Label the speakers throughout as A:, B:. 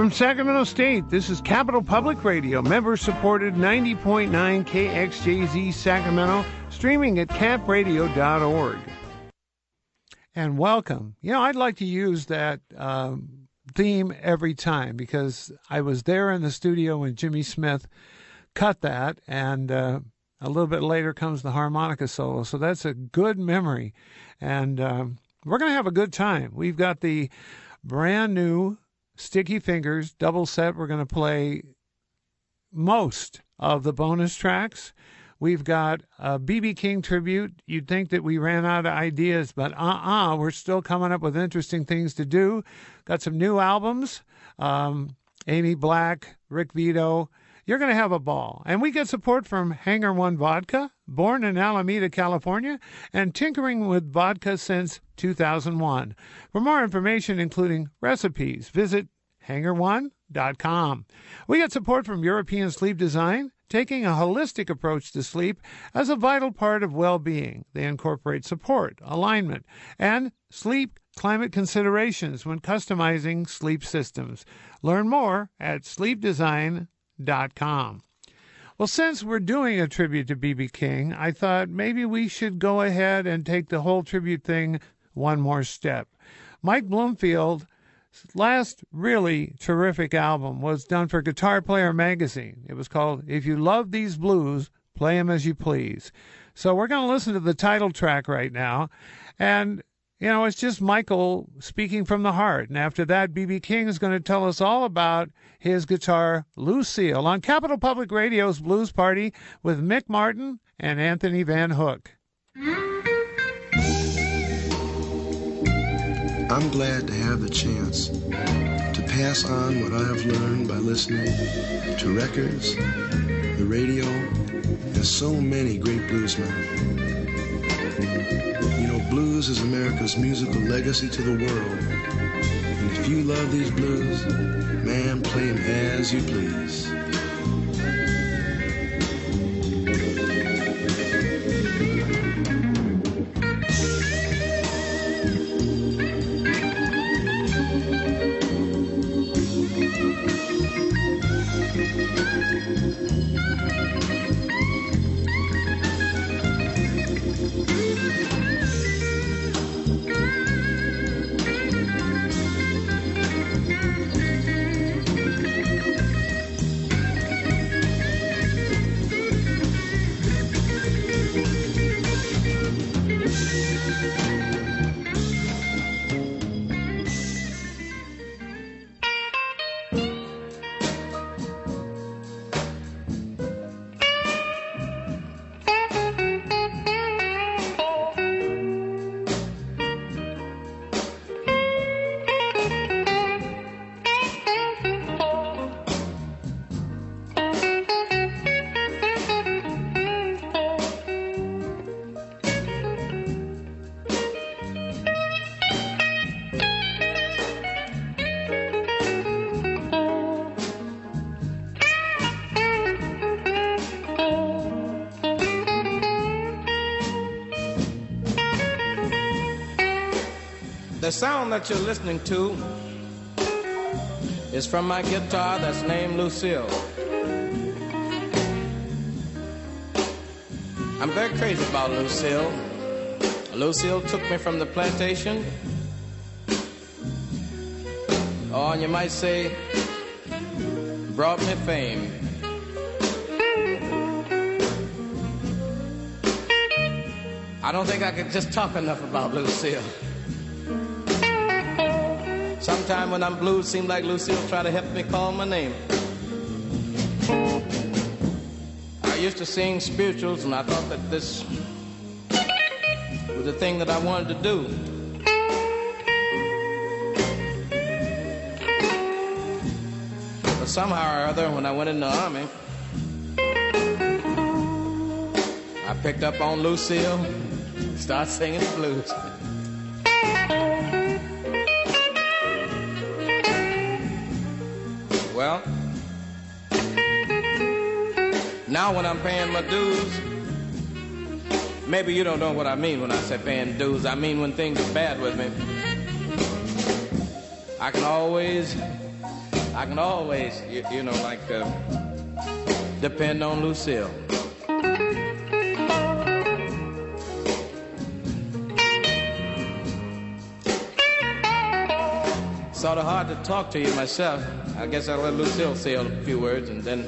A: From Sacramento State, this is Capital Public Radio, member supported 90.9 KXJZ Sacramento, streaming at capradio.org. And welcome. You know, I'd like to use that um, theme every time because I was there in the studio when Jimmy Smith cut that, and uh, a little bit later comes the harmonica solo. So that's a good memory. And um, we're going to have a good time. We've got the brand new Sticky Fingers double set. We're going to play most of the bonus tracks. We've got a BB King tribute. You'd think that we ran out of ideas, but uh uh-uh, uh, we are still coming up with interesting things to do. Got some new albums. Um, Amy Black, Rick Vito, you're going to have a ball. And we get support from Hangar One Vodka, born in Alameda, California, and tinkering with vodka since 2001. For more information, including recipes, visit hangar1.com. We get support from European Sleep Design, taking a holistic approach to sleep as a vital part of well being. They incorporate support, alignment, and sleep climate considerations when customizing sleep systems. Learn more at sleepdesign.com com. Well, since we're doing a tribute to B.B. King, I thought maybe we should go ahead and take the whole tribute thing one more step. Mike Bloomfield's last really terrific album was done for Guitar Player magazine. It was called If You Love These Blues, Play 'em As You Please. So we're going to listen to the title track right now. And you know, it's just Michael speaking from the heart. And after that, B.B. King is going to tell us all about his guitar, Lucille, on Capital Public Radio's Blues Party with Mick Martin and Anthony Van Hook.
B: I'm glad to have the chance to pass on what I have learned by listening to records, the radio, and so many great bluesmen blues is America's musical legacy to the world. And if you love these blues, man, play them as you please.
C: The sound that you're listening to is from my guitar that's named Lucille. I'm very crazy about Lucille. Lucille took me from the plantation. Oh, and you might say, brought me fame. I don't think I could just talk enough about Lucille. Sometime when I'm blue, seem like Lucille try to help me call my name. I used to sing spirituals, and I thought that this was the thing that I wanted to do. But somehow or other, when I went in the army, I picked up on Lucille, start singing the blues. Well, now when I'm paying my dues, maybe you don't know what I mean when I say paying dues. I mean when things are bad with me. I can always, I can always, you, you know, like uh, depend on Lucille. Sort of hard to talk to you myself. I guess I'll let Lucille say a few words and then.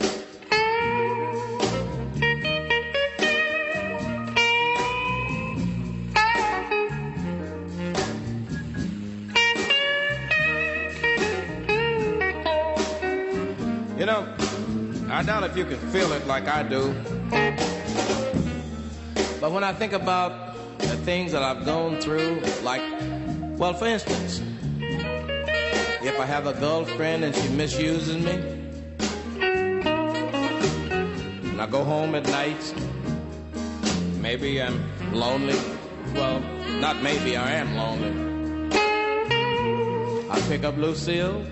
C: You know, I doubt if you can feel it like I do. But when I think about the things that I've gone through, like, well, for instance, if I have a girlfriend and she misuses me, and I go home at night, maybe I'm lonely. Well, not maybe, I am lonely. I pick up Lucille,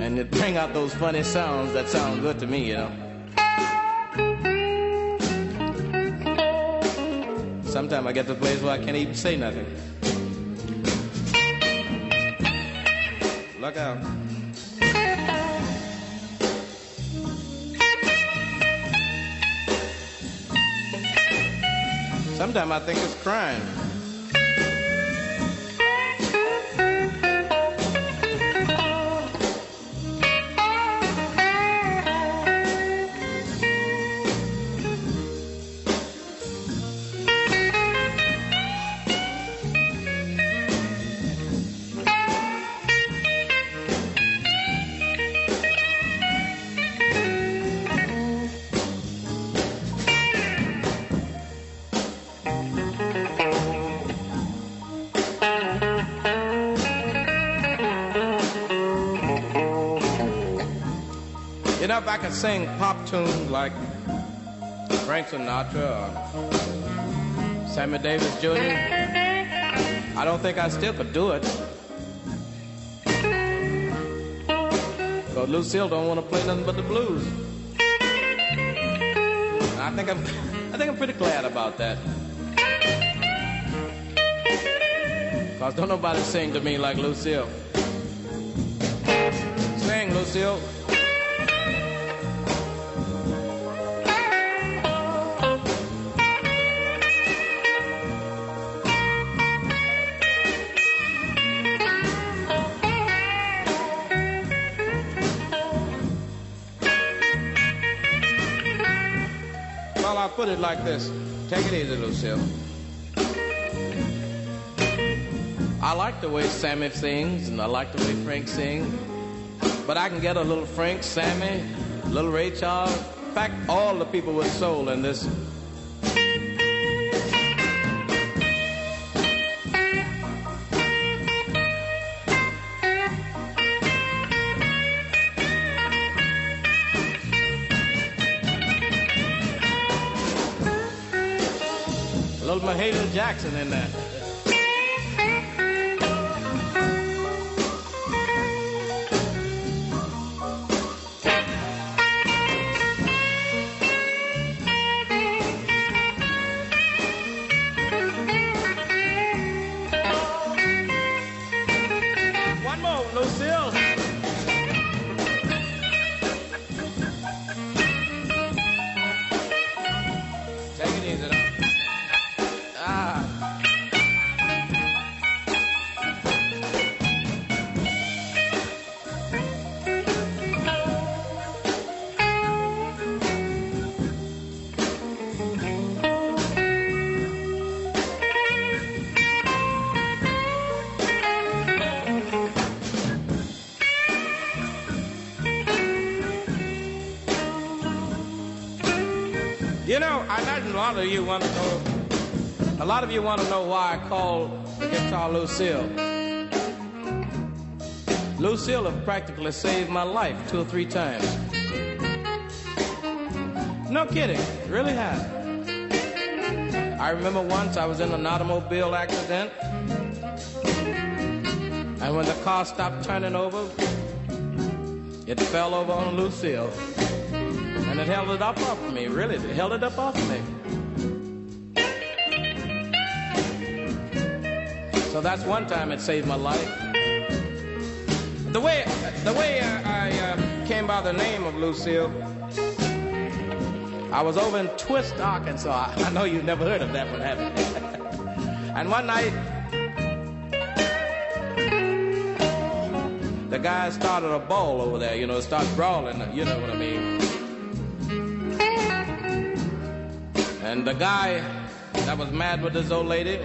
C: and it bring out those funny sounds that sound good to me, you know. Sometimes I get to a place where I can't even say nothing. Look out. Sometimes I think it's crime. Could sing pop tunes like Frank Sinatra or Sammy Davis Jr., I don't think I still could do it. Because Lucille don't want to play nothing but the blues. And I think I'm, I think I'm pretty glad about that. Because don't nobody sing to me like Lucille. Sing, Lucille. Like this. Take it easy, Lucille. I like the way Sammy sings, and I like the way Frank sings. But I can get a little Frank, Sammy, little Ray Charles. In fact, all the people with soul in this. Jackson in there. Lot of you want to know why I call the guitar Lucille. Lucille have practically saved my life two or three times. No kidding, really has. I remember once I was in an automobile accident, and when the car stopped turning over, it fell over on Lucille. And it held it up off of me, really. It held it up off of me. So that's one time it saved my life. The way, the way I, I uh, came by the name of Lucille, I was over in Twist, Arkansas. I know you've never heard of that one, have you? and one night, the guy started a brawl over there, you know, started brawling, you know what I mean. And the guy that was mad with this old lady,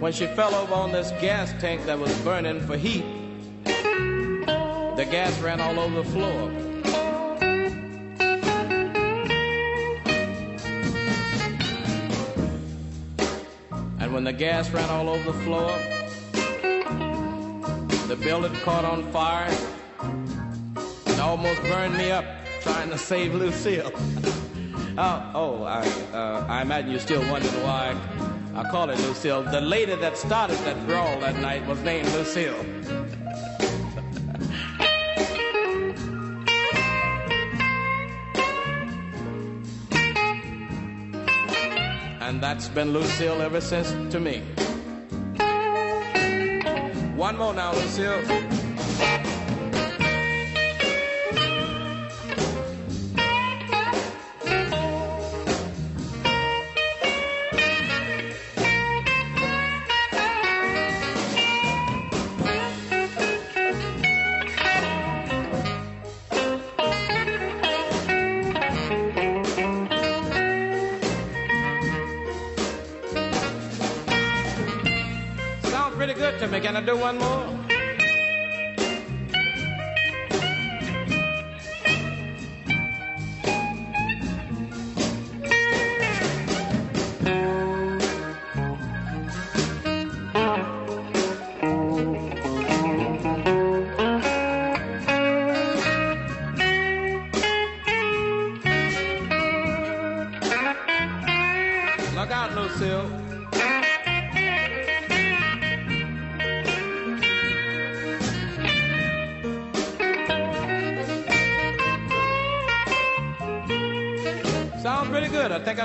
C: when she fell over on this gas tank that was burning for heat, the gas ran all over the floor. And when the gas ran all over the floor, the building caught on fire and almost burned me up trying to save Lucille. oh, oh I, uh, I imagine you're still wondering why I call it Lucille. The lady that started that brawl that night was named Lucille. and that's been Lucille ever since to me. One more now, Lucille.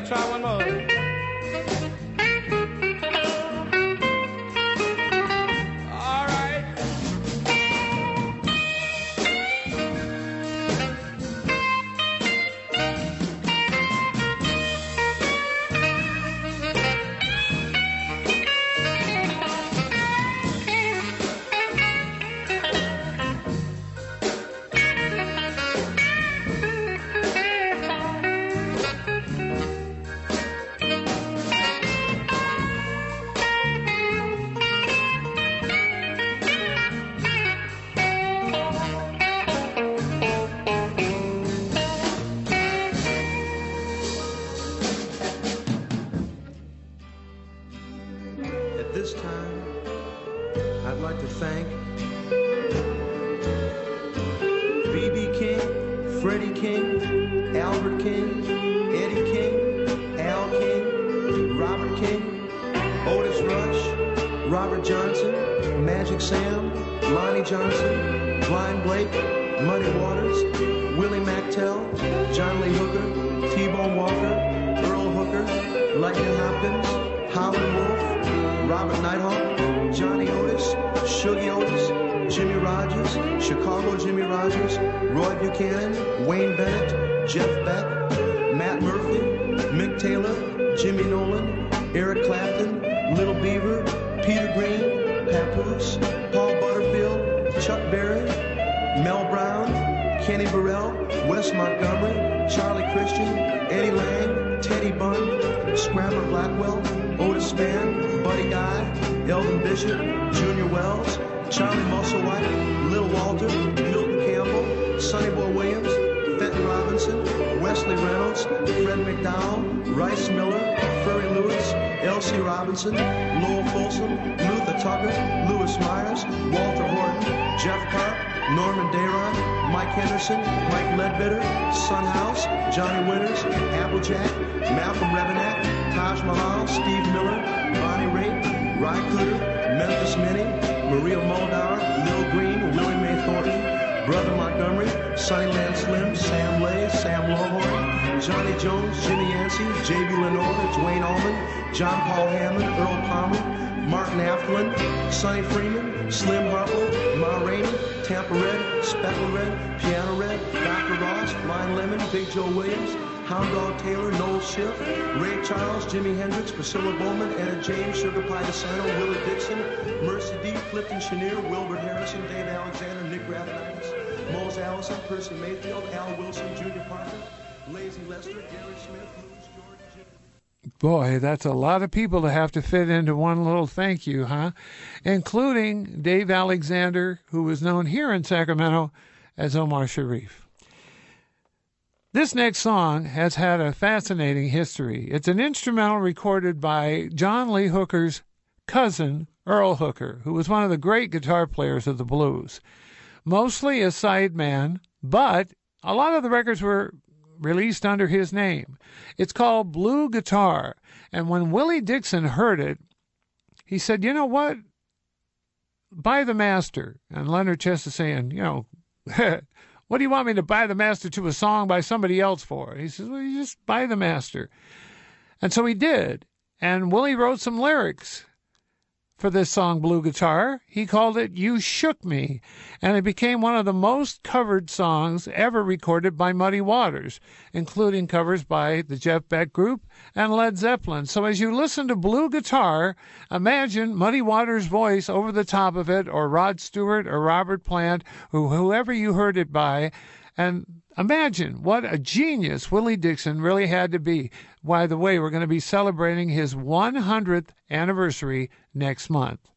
C: Try one more.
B: Elsie Robinson, Lowell Fulson, Luther Tucker, Louis Myers, Walter Horton, Jeff Carp, Norman Dayron, Mike Henderson, Mike Ledbetter, Son House, Johnny Winters, Applejack, Malcolm Rebennack, Taj Mahal, Steve Miller, Bonnie Raitt, Ry Cooder, Memphis Minnie, Maria Muldaur, Lil Green, Willie Mae Thornton, Brother Montgomery, Sunnyland Slim, Sam Lay, Sam Longhorn, Johnny Jones, Jimmy Yancey, J.B. Lenoir, Duane Allman, John Paul Hammond, Earl Palmer, Martin Afflin, Sonny Freeman, Slim Harpo, Ma Rainey, Tampa Red, Speckle Red, Piano Red, Dr. Ross, Blind Lemon, Big Joe Williams, Hound Dog Taylor, Noel Schiff, Ray Charles, Jimi Hendrix, Priscilla Bowman, Etta James, Sugar Pie DeSanto, Willie Dixon, Mercy Dee, Clifton Chenier, Wilbert Harrison, Dave Alexander, Nick Gravenites, Mose Allison, Percy Mayfield, Al Wilson, Junior Parker, Lazy Lester, Gary Smith,
A: Boy, that's a lot of people to have to fit into one little thank you, huh? Including Dave Alexander, who was known here in Sacramento as Omar Sharif. This next song has had a fascinating history. It's an instrumental recorded by John Lee Hooker's cousin, Earl Hooker, who was one of the great guitar players of the blues. Mostly a sideman, but a lot of the records were released under his name. It's called Blue Guitar, and when Willie Dixon heard it, he said, You know what? Buy the master. And Leonard Chess is saying, You know, What do you want me to buy the master to a song by somebody else for? He says, Well, you just buy the master. And so he did. And Willie wrote some lyrics for this song, Blue Guitar. He called it You Shook Me, and it became one of the most covered songs ever recorded by Muddy Waters, including covers by the Jeff Beck Group and Led Zeppelin. So as you listen to Blue Guitar, imagine Muddy Waters' voice over the top of it, or Rod Stewart, or Robert Plant, or whoever you heard it by. And imagine what a genius Willie Dixon really had to be. By the way, we're going to be celebrating his 100th anniversary next month.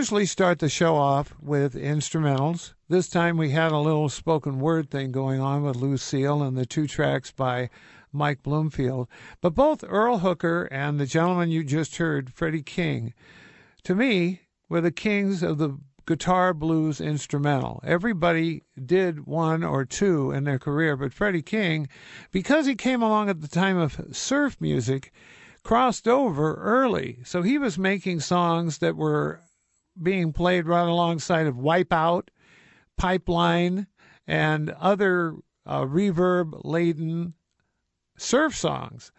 A: Usually start the show off with instrumentals. This time we had a little spoken word thing going on with Lucille and the two tracks by Mike Bloomfield. But both Earl Hooker and the gentleman you just heard, Freddie King, to me, were the kings of the guitar blues instrumental. Everybody did one or two in their career, but Freddie King, because he came along at the time of surf music, crossed over early. So he was making songs that were being played right alongside of Wipeout, Pipeline, and other uh, reverb laden surf songs.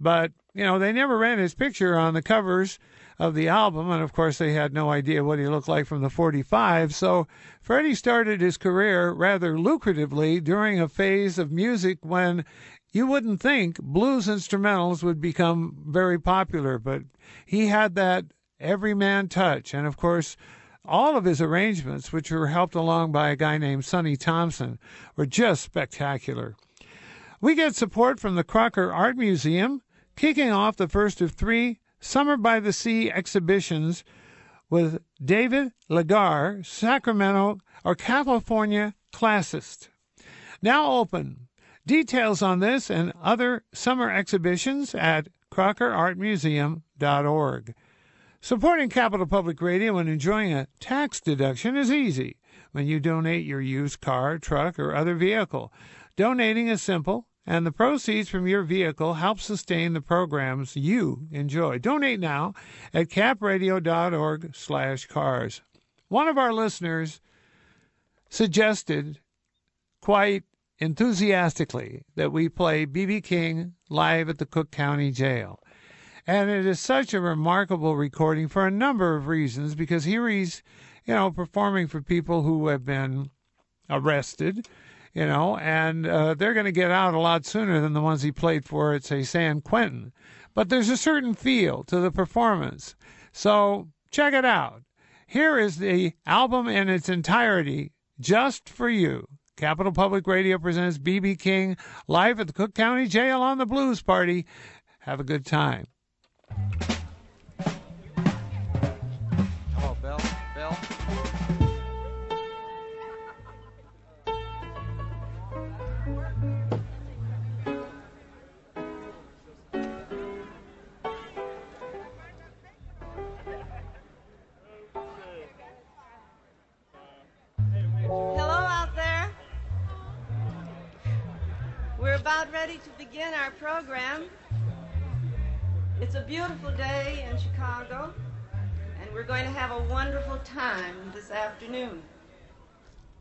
A: But, you know, they never ran his picture on the covers of the album, and of course, they had no idea what he looked like from the 45. So Freddie started his career rather lucratively during a phase of music when you wouldn't think blues instrumentals would become very popular, but he had that everyman touch. And of course, all of his arrangements, which were helped along by a guy named Sonny Thompson, were just spectacular. We get support from the Crocker Art Museum, kicking off the first of three Summer by the Sea exhibitions with David Ligare, Sacramento or California classist. Now open. Details on this and other summer exhibitions at crockerartmuseum.org. Supporting Capital Public Radio and enjoying a tax deduction is easy when you donate your used car, truck, or other vehicle. Donating is simple, and the proceeds from your vehicle help sustain the programs you enjoy. Donate now at capradio.org/cars. One of our listeners suggested quite enthusiastically that we play BB King live at the Cook County Jail. And it is such a remarkable recording for a number of reasons because here he's, you know, performing for people who have been arrested, you know, and uh, they're going to get out a lot sooner than the ones he played for at, say, San Quentin. But there's a certain feel to the performance. So check it out. Here is the album in its entirety, just for you. Capital Public Radio presents BB King live at the Cook County Jail on the Blues Party. Have a good time.
D: Hello, Bill. Bill.
E: Hello out there. We're about ready to begin our program. It's a beautiful day in Chicago, and we're going to have a wonderful time this afternoon.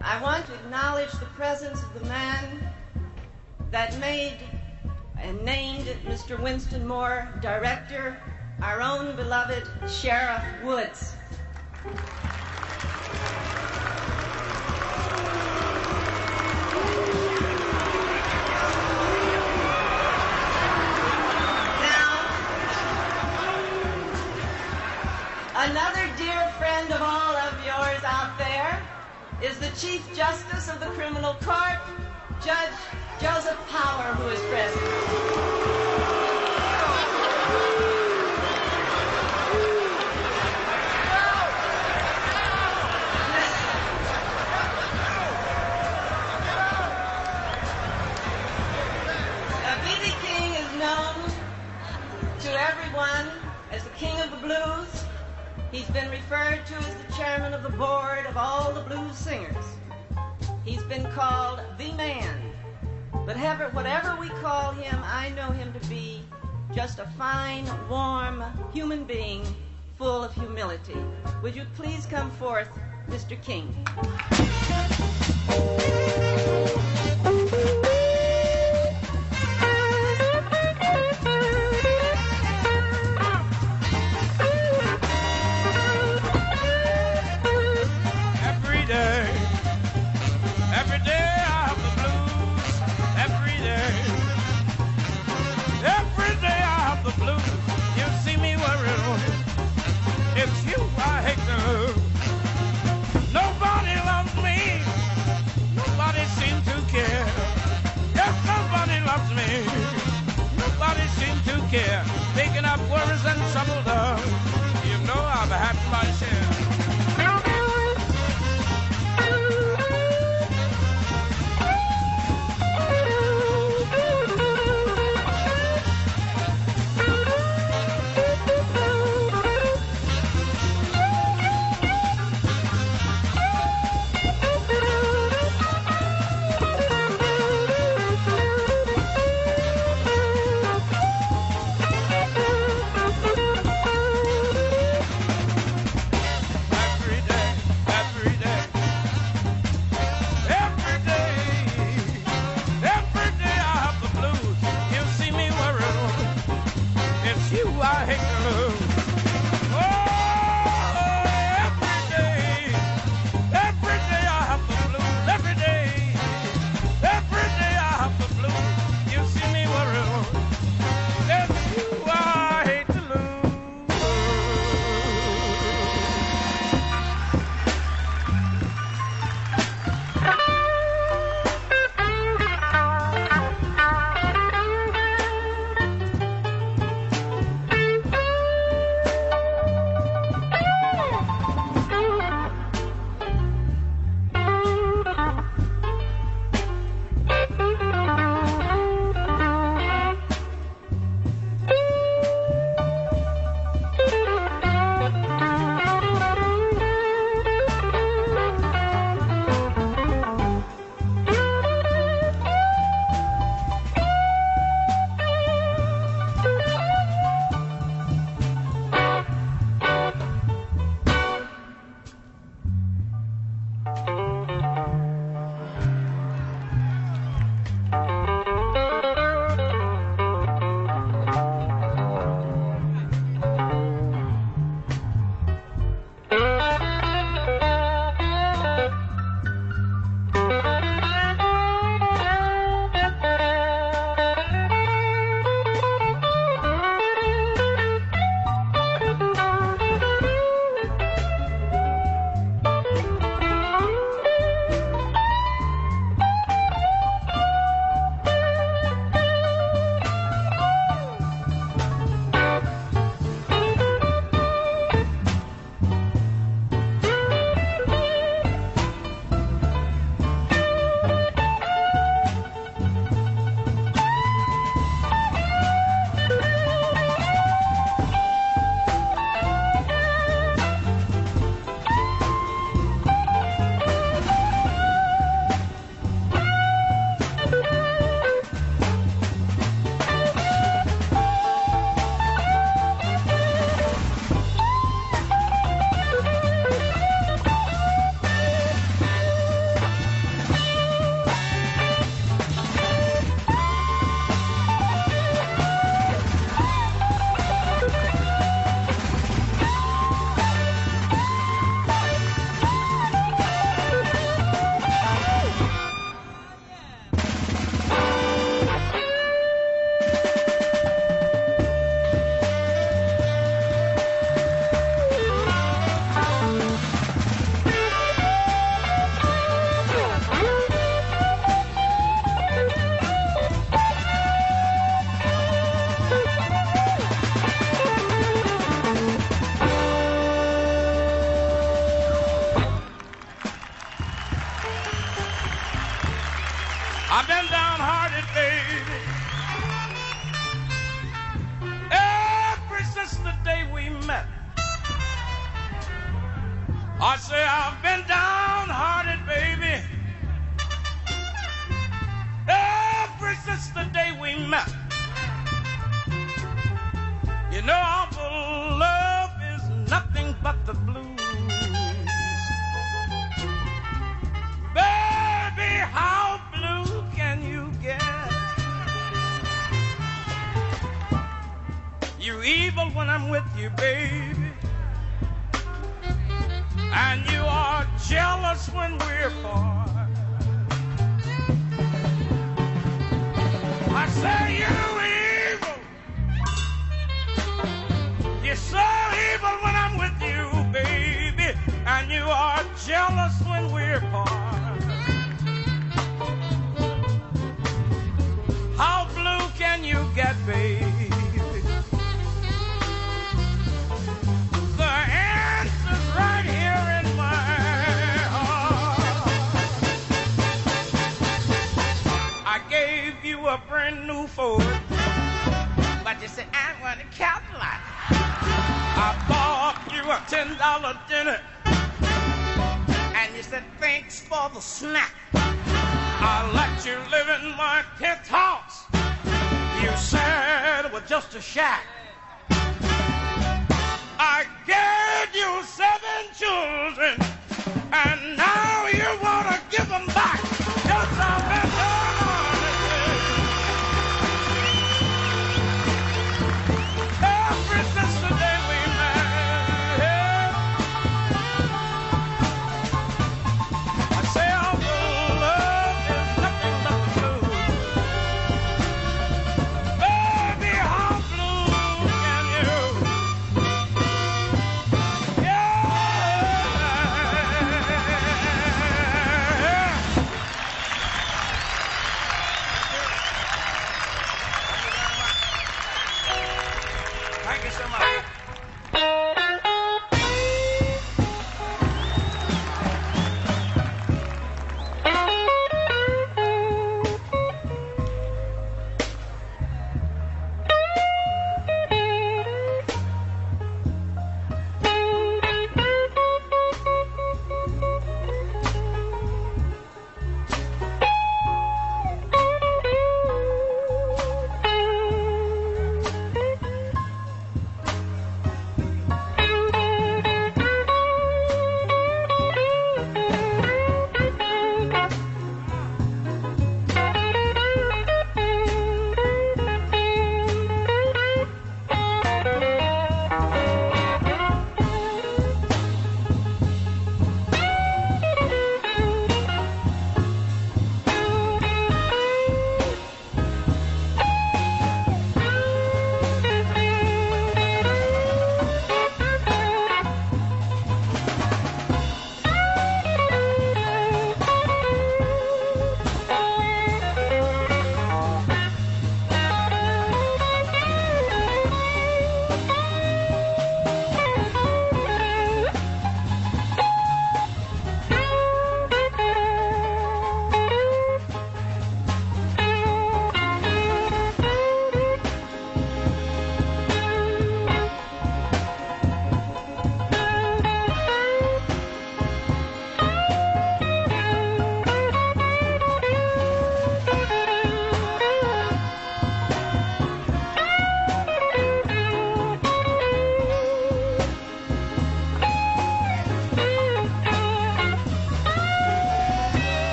E: I want to acknowledge the presence of the man that made and named Mr. Winston Moore director, our own beloved Sheriff Woods. Another dear friend of all of yours out there is the Chief Justice of the Criminal Court, Judge Joseph Power, who is present. He's been referred to as the chairman of the board of all the blues singers. He's been called the man. But ever, whatever we call him, I know him to be just a fine, warm human being full of humility. Would you please come forth, Mr. King?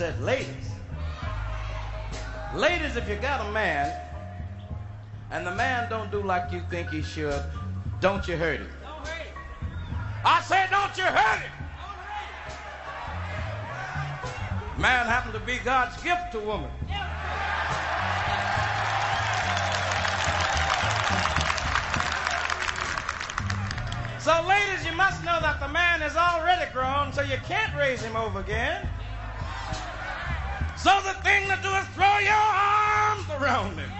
F: Said, ladies. Ladies, if you got a man and the man don't do like you think he should, don't you hurt him. I said, don't you hurt him. Man happened to be God's gift to woman. So, ladies, you must know that the man is already grown, so you can't raise him over again. So the thing to do is throw your arms around him.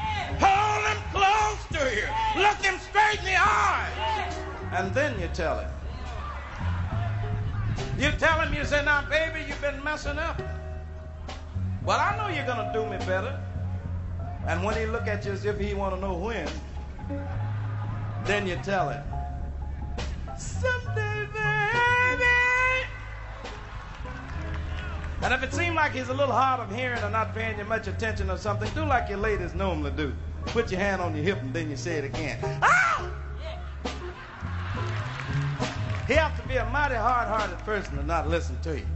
F: Hold him close to you. Look him straight in the eye. And then you tell him. You tell him, you say, now, baby, you've been messing up. Well, I know you're going to do me better. And when he look at you as if he want to know when, then you tell him. Like he's a little hard of hearing or not paying you much attention or something, do like your ladies normally do. Put your hand on your hip and then you say it again. Ah! He has to be a mighty hard-hearted person to not listen to you.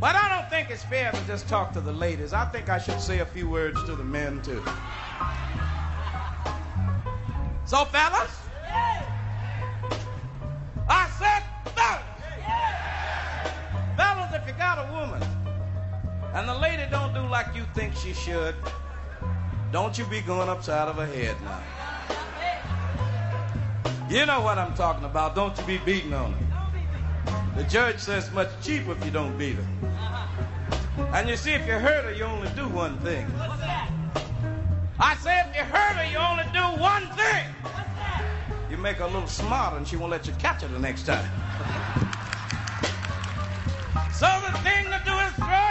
F: But I don't think it's fair to just talk to the ladies. I think I should say a few words to the men too. So, fellas, think she should, don't you be going upside of her head now. You know what I'm talking about. Don't you be beating on her. The judge says much cheaper if you don't beat her. And you see, if you hurt her, you only do one thing. I say if you hurt her, you only do one thing. You make her a little smarter and she won't let you catch her the next time. So the thing to do is throw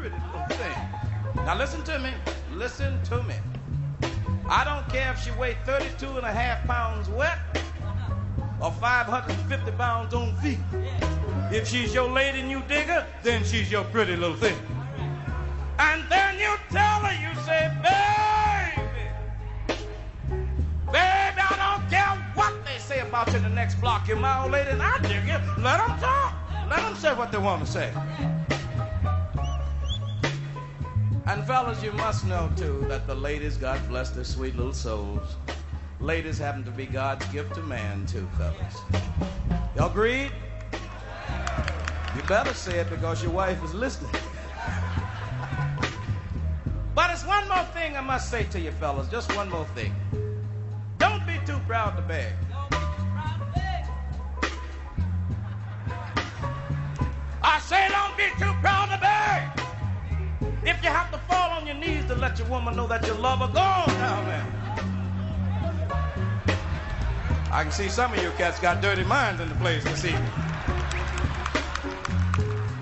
F: pretty little thing. Now listen to me. Listen to me. I don't care if she weighs 32 and a half pounds wet or 550 pounds on feet. If she's your lady and you dig her, then she's your pretty little thing. And then you tell her, you say, baby, baby, I don't care what they say about you in the next block. You're my old lady and I dig you. Let them talk. Let them say what they want to say. And fellas, you must know too that the ladies, God bless their sweet little souls, ladies happen to be God's gift to man too, fellas. Y'all agreed? You better say it because your wife is listening. But it's one more thing I must say to you, fellas. Just one more thing. Don't be too proud to beg. I say don't be too proud to beg. If you have to fall on your knees to let your woman know that you love her, go on down there. I can see some of you cats got dirty minds in the place this evening.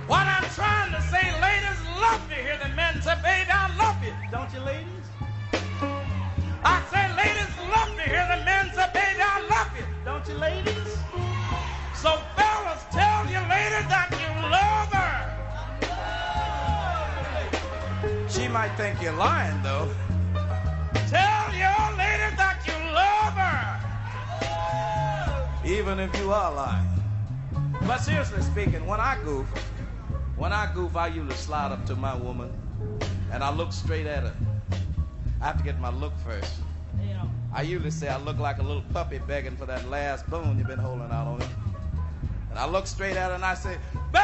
F: What I'm trying to say, ladies, love you. Hear the men say, baby, I love you. Don't you, ladies? I say, ladies, love you. Hear the men say, baby, I love you. Don't you, ladies? So, fellas, tell your ladies that you love her. Might think you're lying, though. Tell your lady that you love her. Even if you are lying. But seriously speaking, when I goof, when I goof, I usually slide up to my woman and I look straight at her. I have to get my look first. I usually say I look like a little puppy begging for that last bone you've been holding out on him. And I look straight at her and I say, Babe!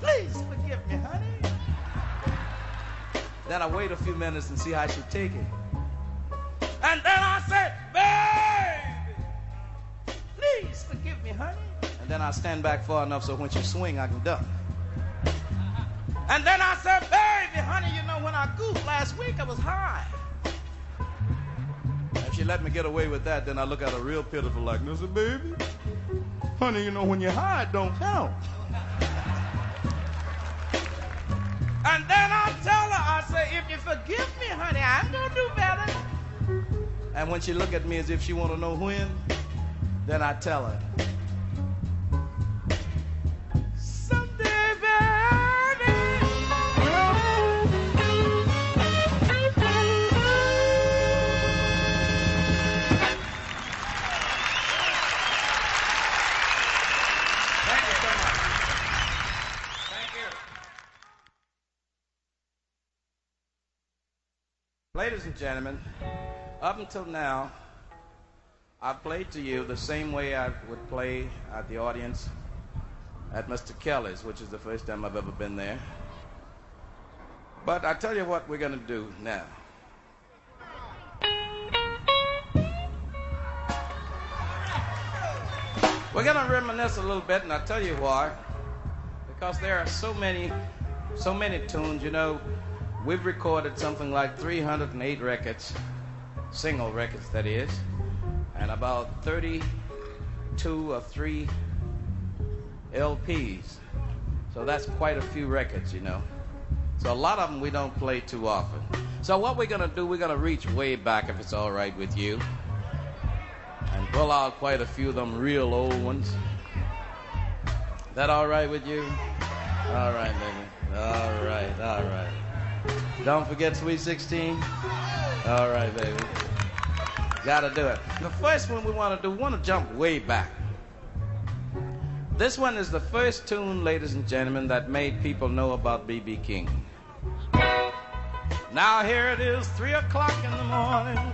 F: Please forgive me, honey. Then I wait a few minutes and see how she take it. And then I say, baby, Please forgive me, honey. And then I stand back far enough so when she swing, I can duck. And then I said, baby, honey, you know, when I goofed last week, I was high. If she let me get away with that, then I look at her real pitiful like, said, baby, honey, you know, when you're high, it don't count. And then I tell her, I say, if you forgive me, honey, I'm going to do better. And when she look at me as if she want to know when, then I tell her, Ladies and gentlemen, up until now, I've played to you the same way I would play at the audience at Mr. Kelly's, which is the first time I've ever been there. But I tell you what we're going to do now. We're going to reminisce a little bit, and I'll tell you why. Because there are so many, so many tunes. You know, we've recorded something like 308 records, single records, that is, and about 32 or 3 LPs. So that's quite a few records, you know. So a lot of them we don't play too often. So what we're going to do, we're going to reach way back, if it's all right with you, and pull out quite a few of them real old ones. That all right with you? All right, baby. All right, all right. Don't forget Sweet 16. All right, baby. Gotta do it. The first one we want to do, we want to jump way back. This one is the first tune, ladies and gentlemen, that made people know about B.B. King. Now here it is, three o'clock in the morning.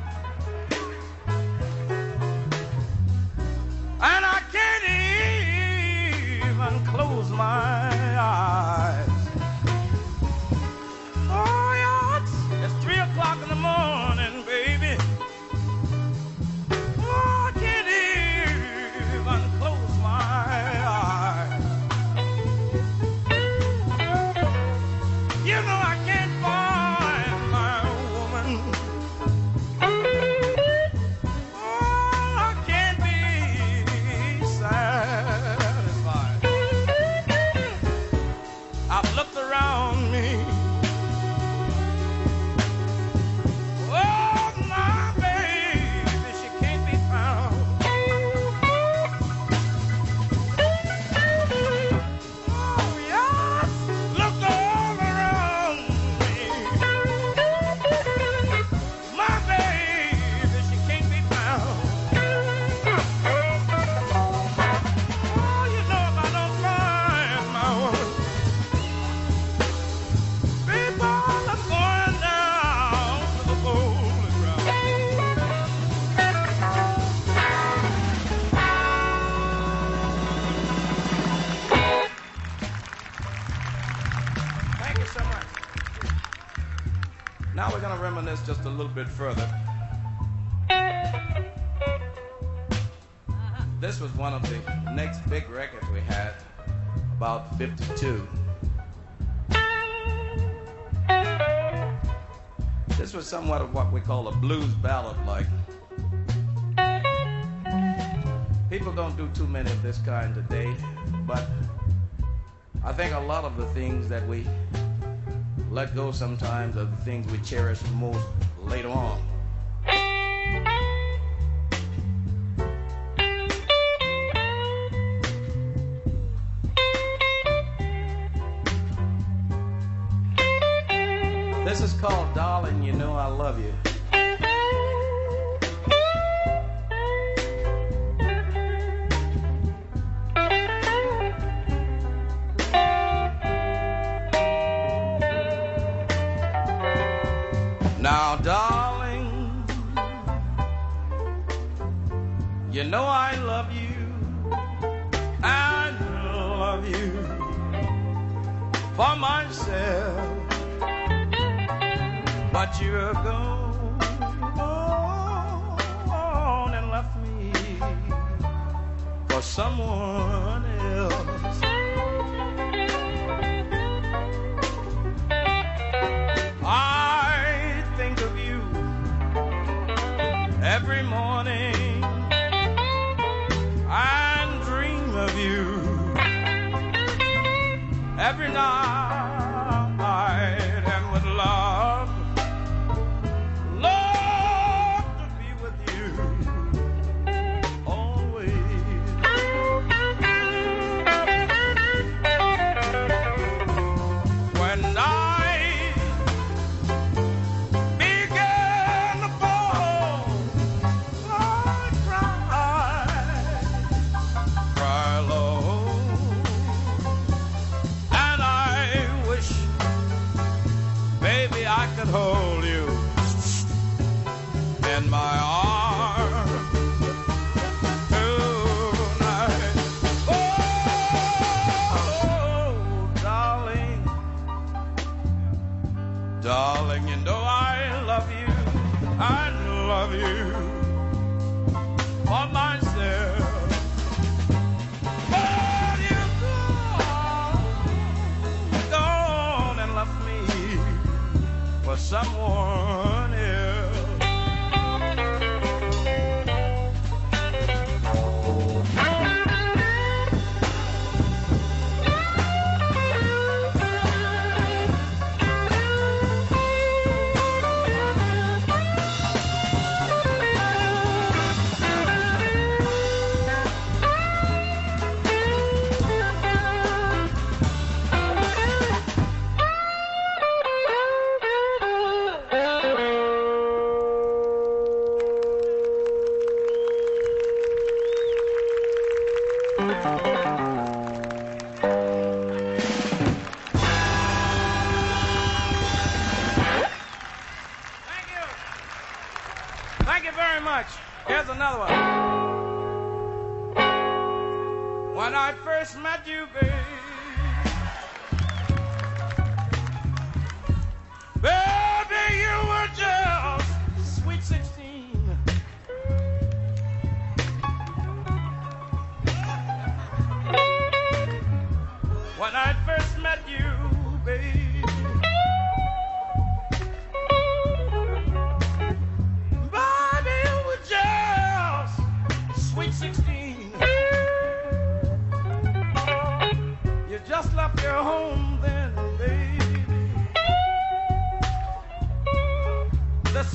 F: And I can't even close my eyes. Somewhat of what we call a blues ballad like. People don't do too many of this kind today, but I think a lot of the things that we let go sometimes are the things we cherish most later on. Yeah.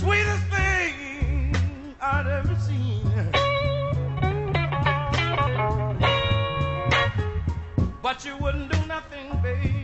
F: sweetest thing I'd ever seen. But you wouldn't do nothing, baby.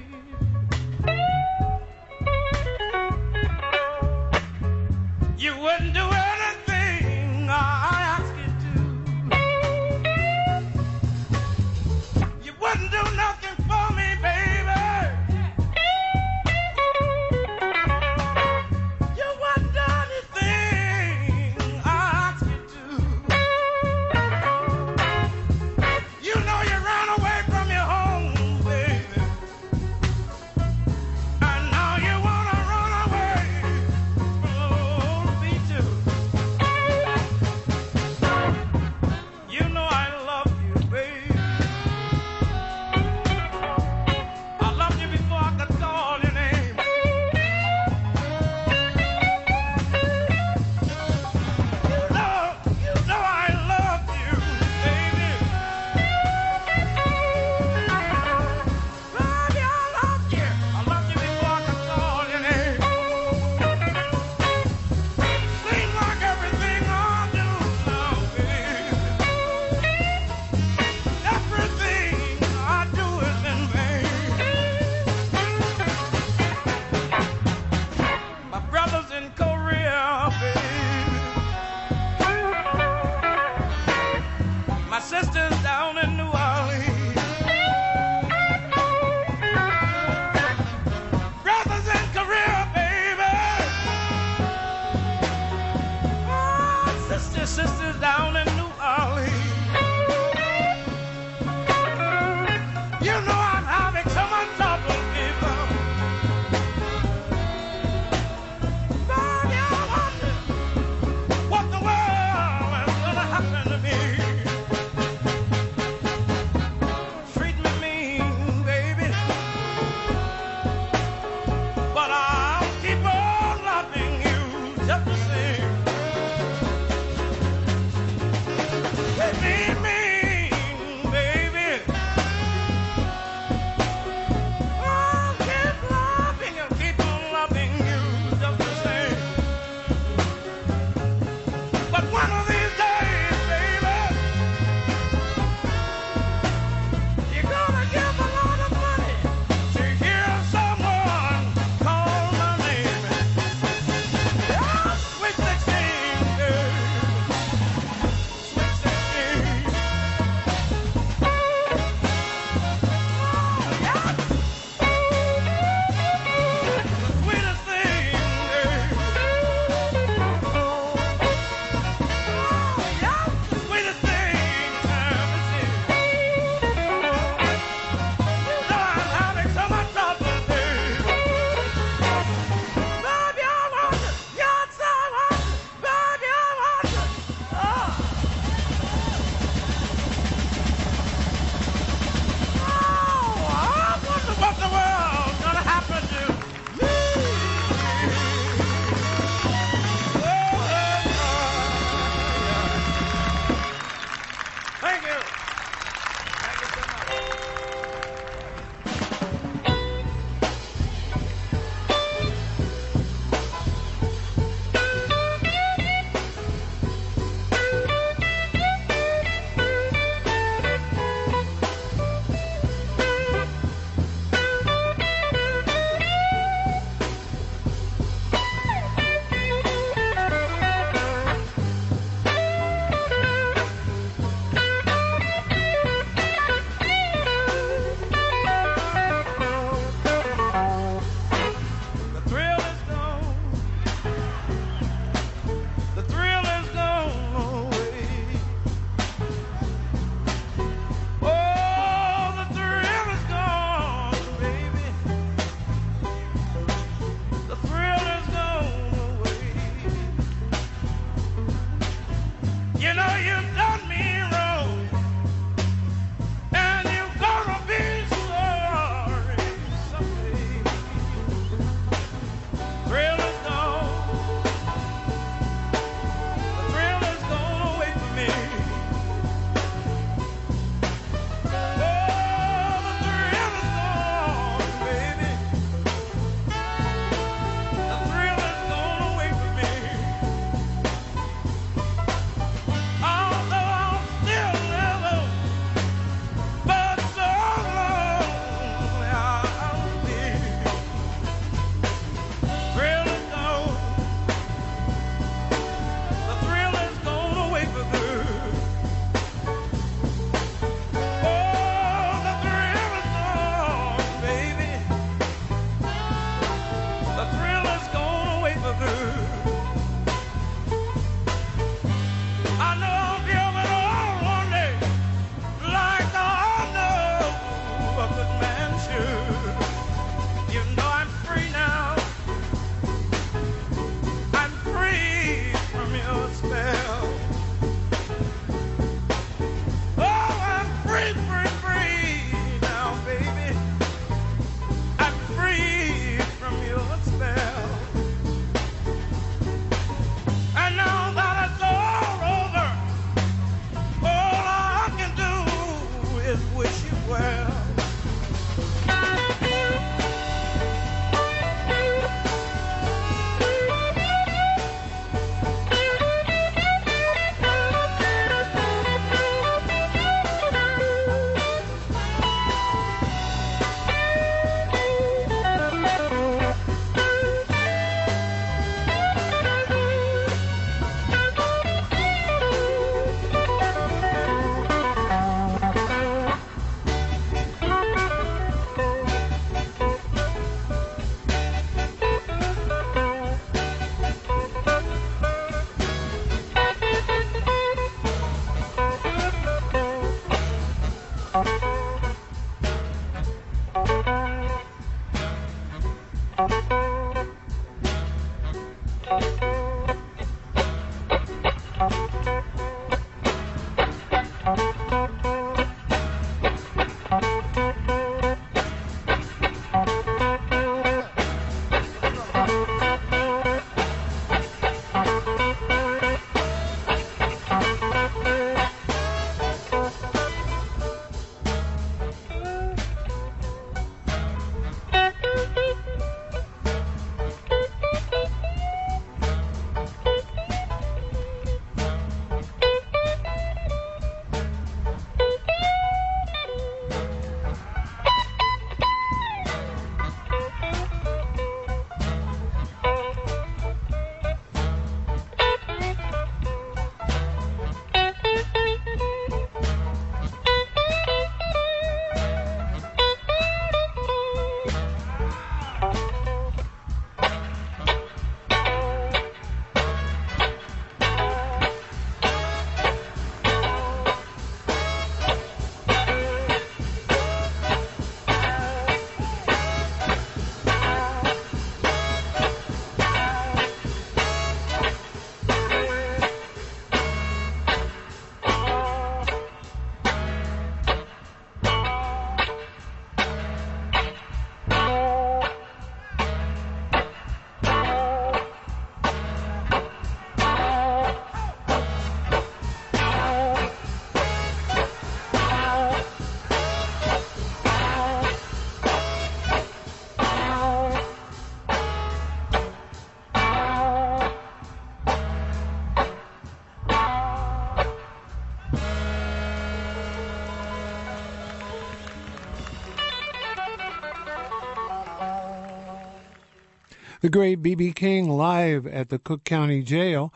A: The great B.B. King live at the Cook County Jail.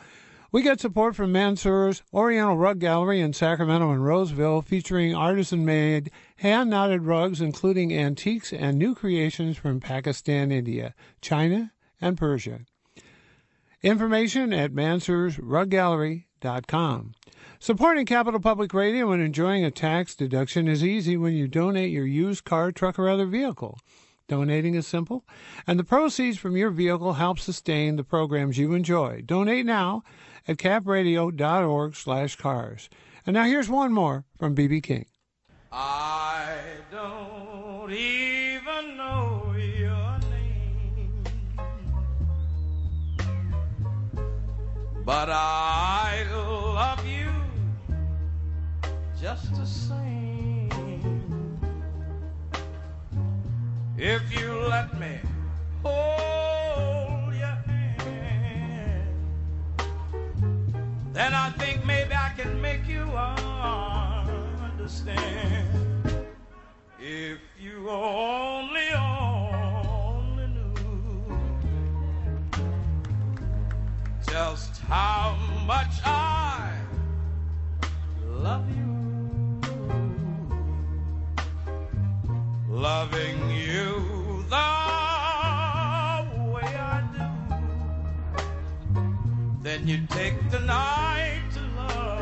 A: We get support from Mansour's Oriental Rug Gallery in Sacramento and Roseville, featuring artisan made, hand knotted rugs, including antiques and new creations from Pakistan, India, China, and Persia. Information at mansoursruggallery.com. Supporting Capital Public Radio and enjoying a tax deduction is easy when you donate your used car, truck, or other vehicle. Donating is simple, and the proceeds from your vehicle help sustain the programs you enjoy. Donate now at capradio.org/cars. And now here's one more from BB King.
F: I don't even know your name, but I love you just the same. If you let me hold your hand. Then I think maybe I can make you understand. If you only, only knew just how much I love you. Loving you the way I do, then you take the night to love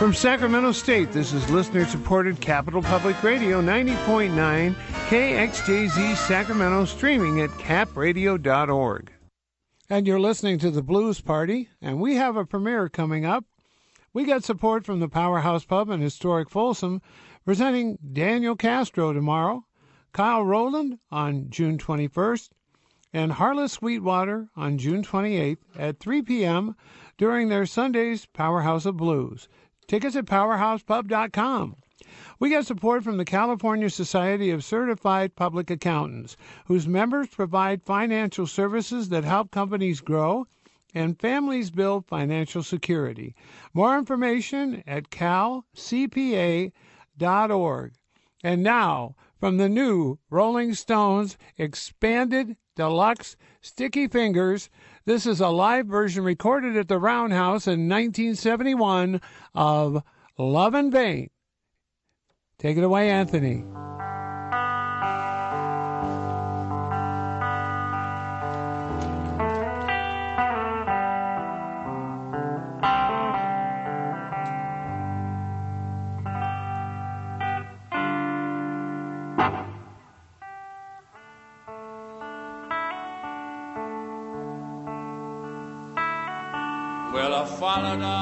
A: From Sacramento State, this is listener supported Capital Public Radio 90.9 KXJZ Sacramento, streaming at capradio.org. And you're listening to the Blues Party, and we have a premiere coming up. We got support from the Powerhouse Pub in historic Folsom, presenting Daniel Castro tomorrow, Kyle Rowland on June 21st, and Harless Sweetwater on June 28th at 3 p.m. during their Sunday's Powerhouse of Blues. Tickets at powerhousepub.com. We get support from the California Society of Certified Public Accountants, whose members provide financial services that help companies grow, and families build financial security. More information at calcpa.org. And now, from the new Rolling Stones expanded deluxe Sticky Fingers, this is a live version recorded at the Roundhouse in 1971 of Love in Vain. Take it away, Anthony.
D: Walla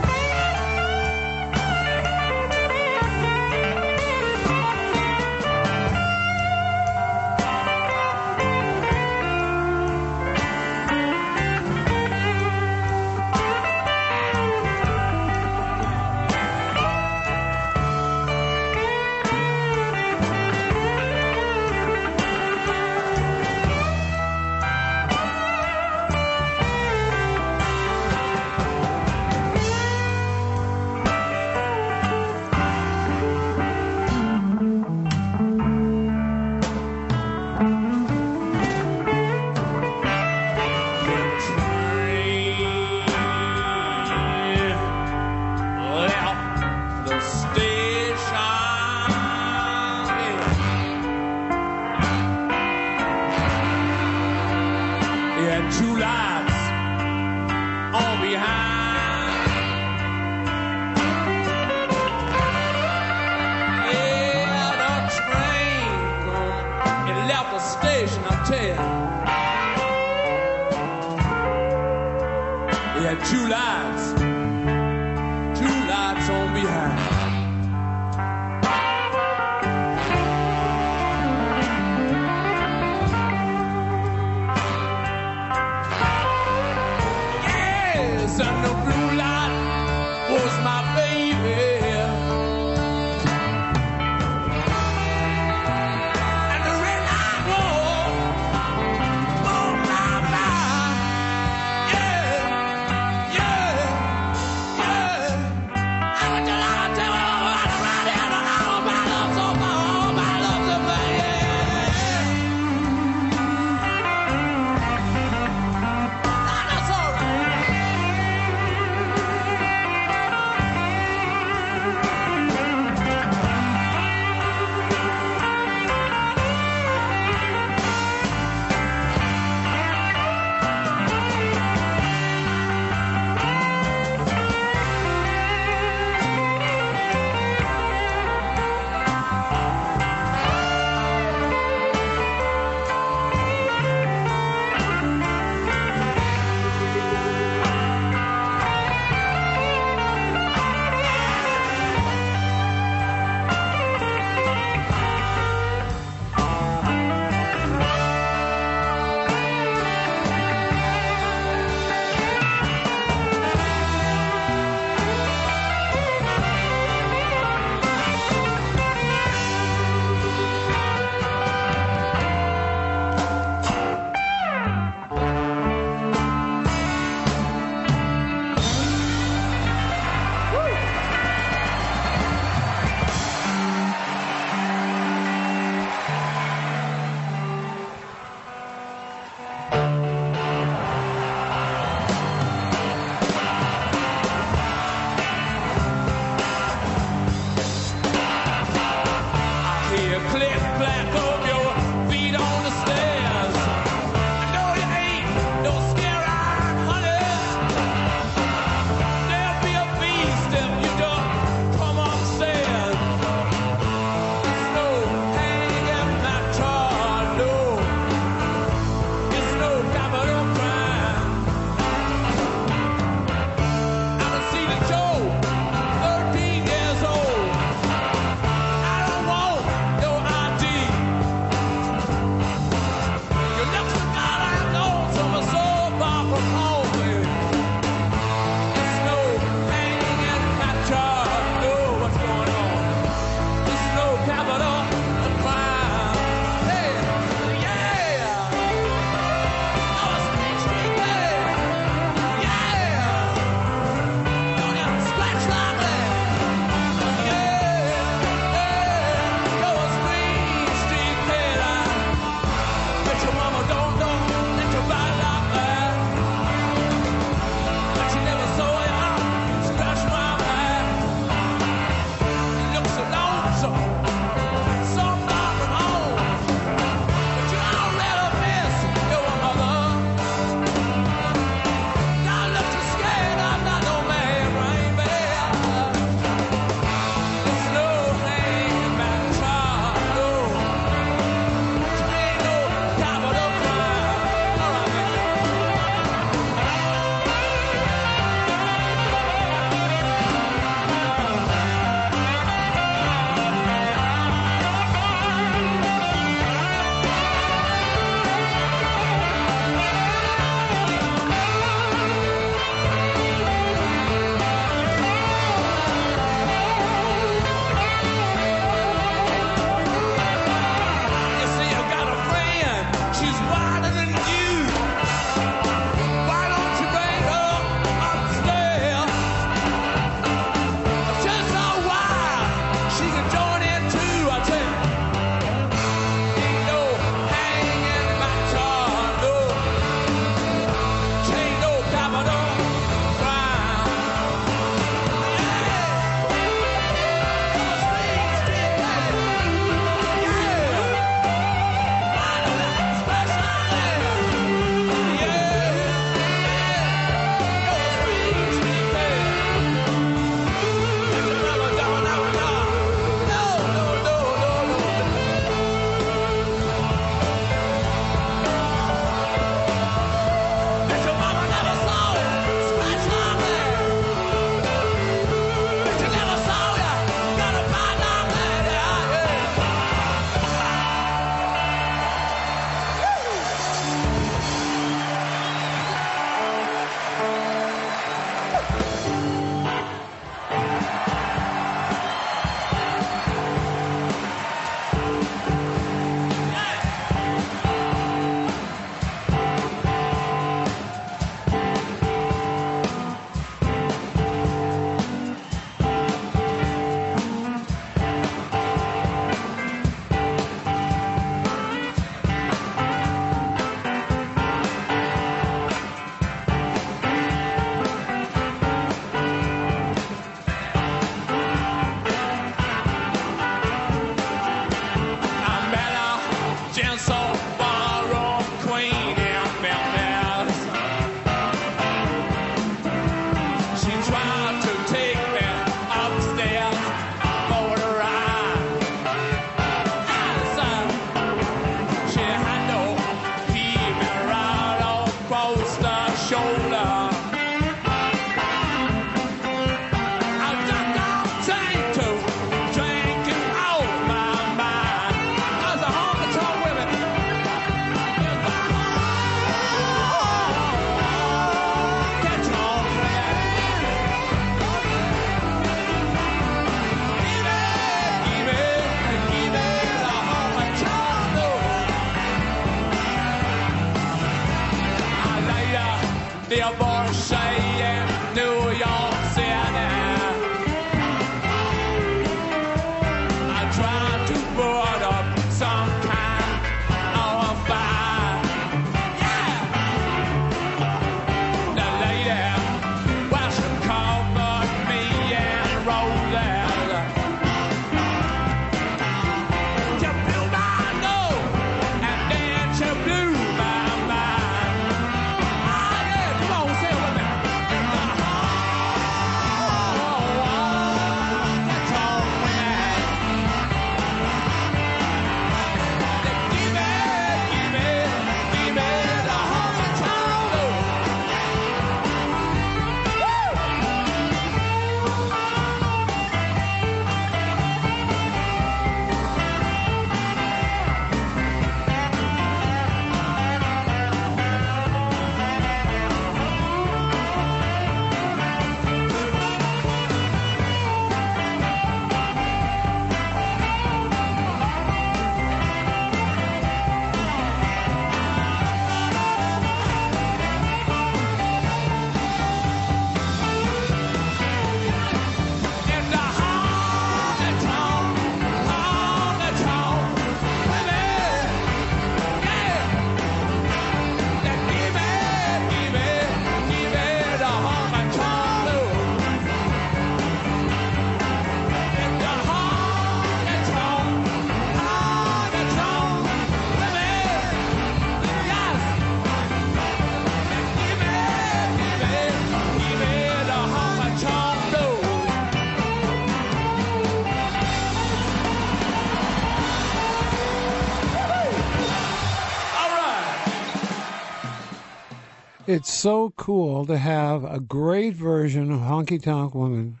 D: so
A: cool to have a great version of Honky Tonk Woman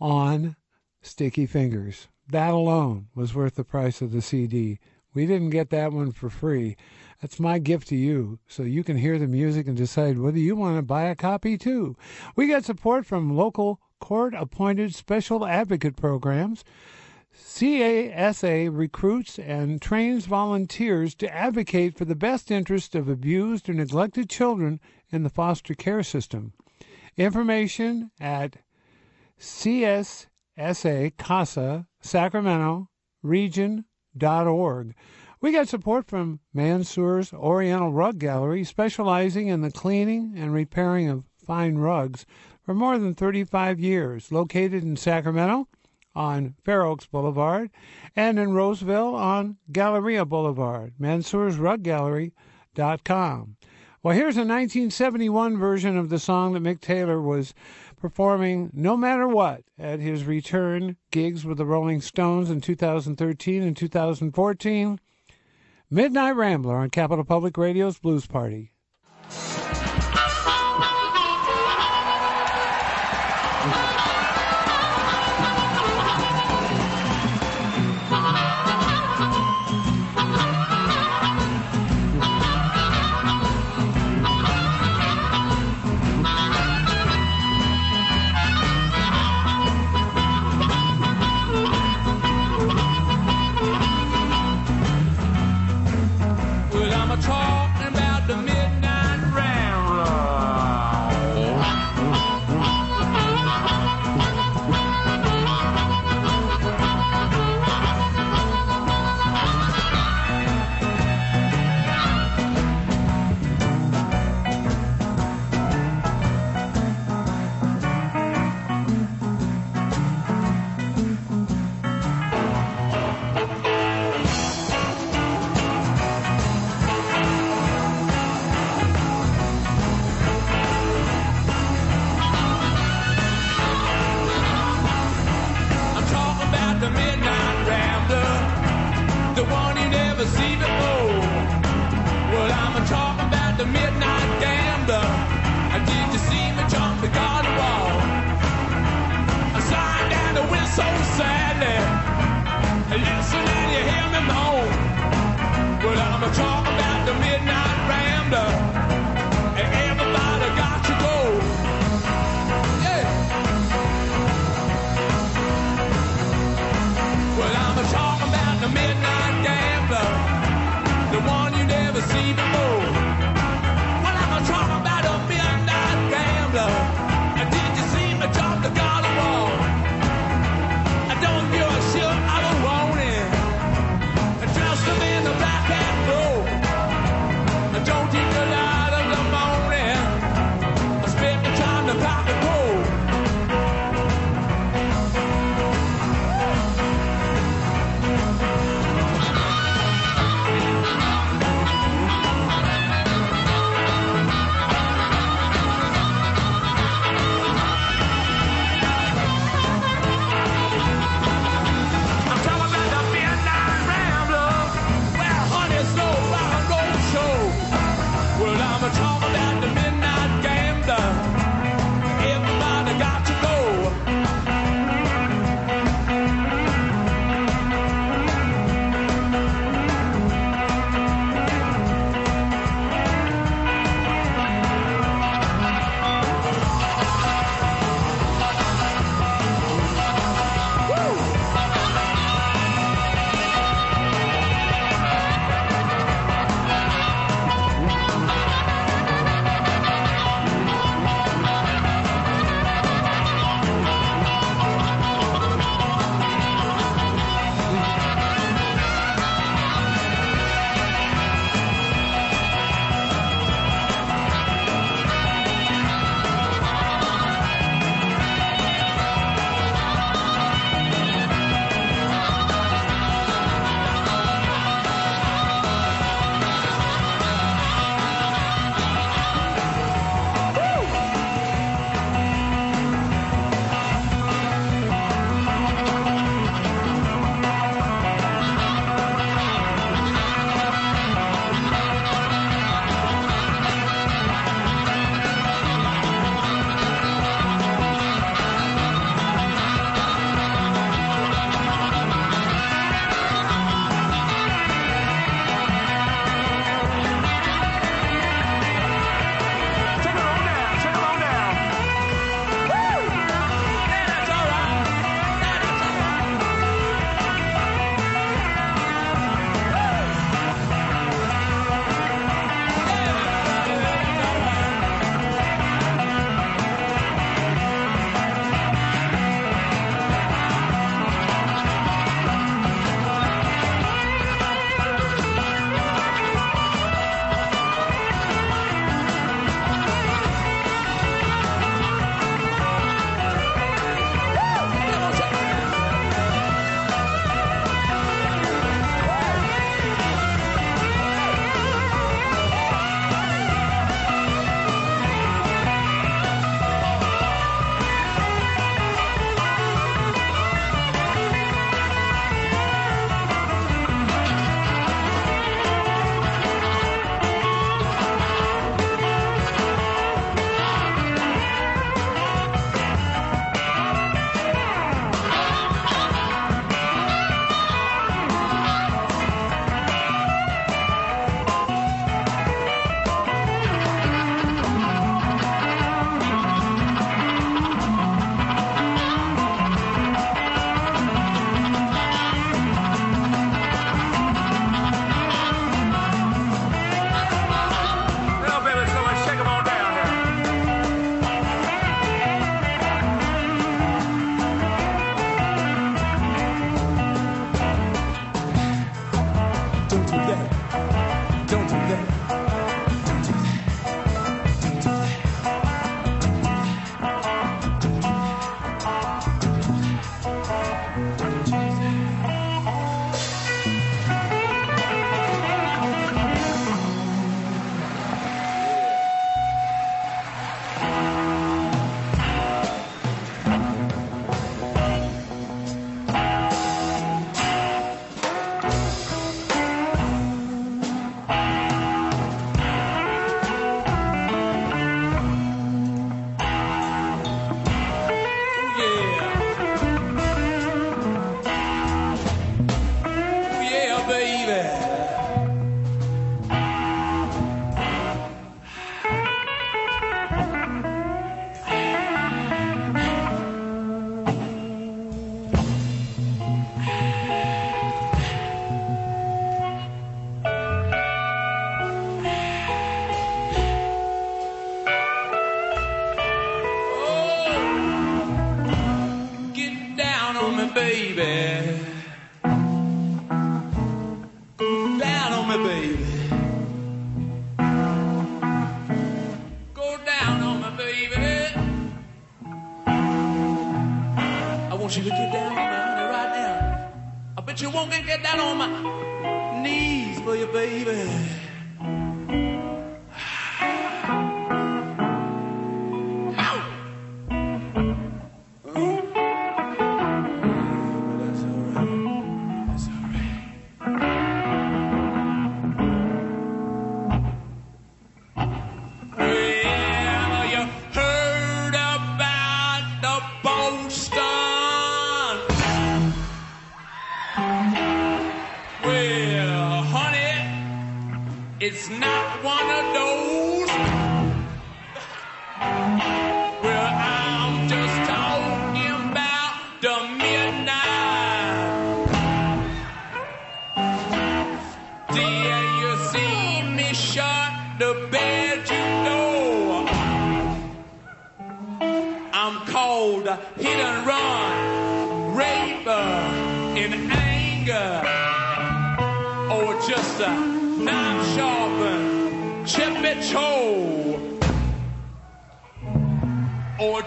A: on Sticky Fingers. That alone was worth the price of the CD. We didn't get that one for free. That's my gift to you, so you can hear the music and decide whether you want to buy a copy too. We got support from local court appointed special advocate programs. CASA recruits and trains volunteers to advocate for the best interest of abused or neglected children in the foster care system. Information at CSSA CASA Sacramento region.org. We got support from Mansour's Oriental Rug Gallery, specializing in the cleaning and repairing of fine rugs for more than 35 years, located in Sacramento on Fair Oaks Boulevard and in Roseville on Galleria Boulevard. Mansour's Rug Gallery.com. Well, here's a 1971 version of the song that Mick Taylor was performing no matter what at his return gigs with the Rolling Stones in 2013 and 2014. Midnight Rambler on Capital Public Radio's Blues Party.
D: I'm a job.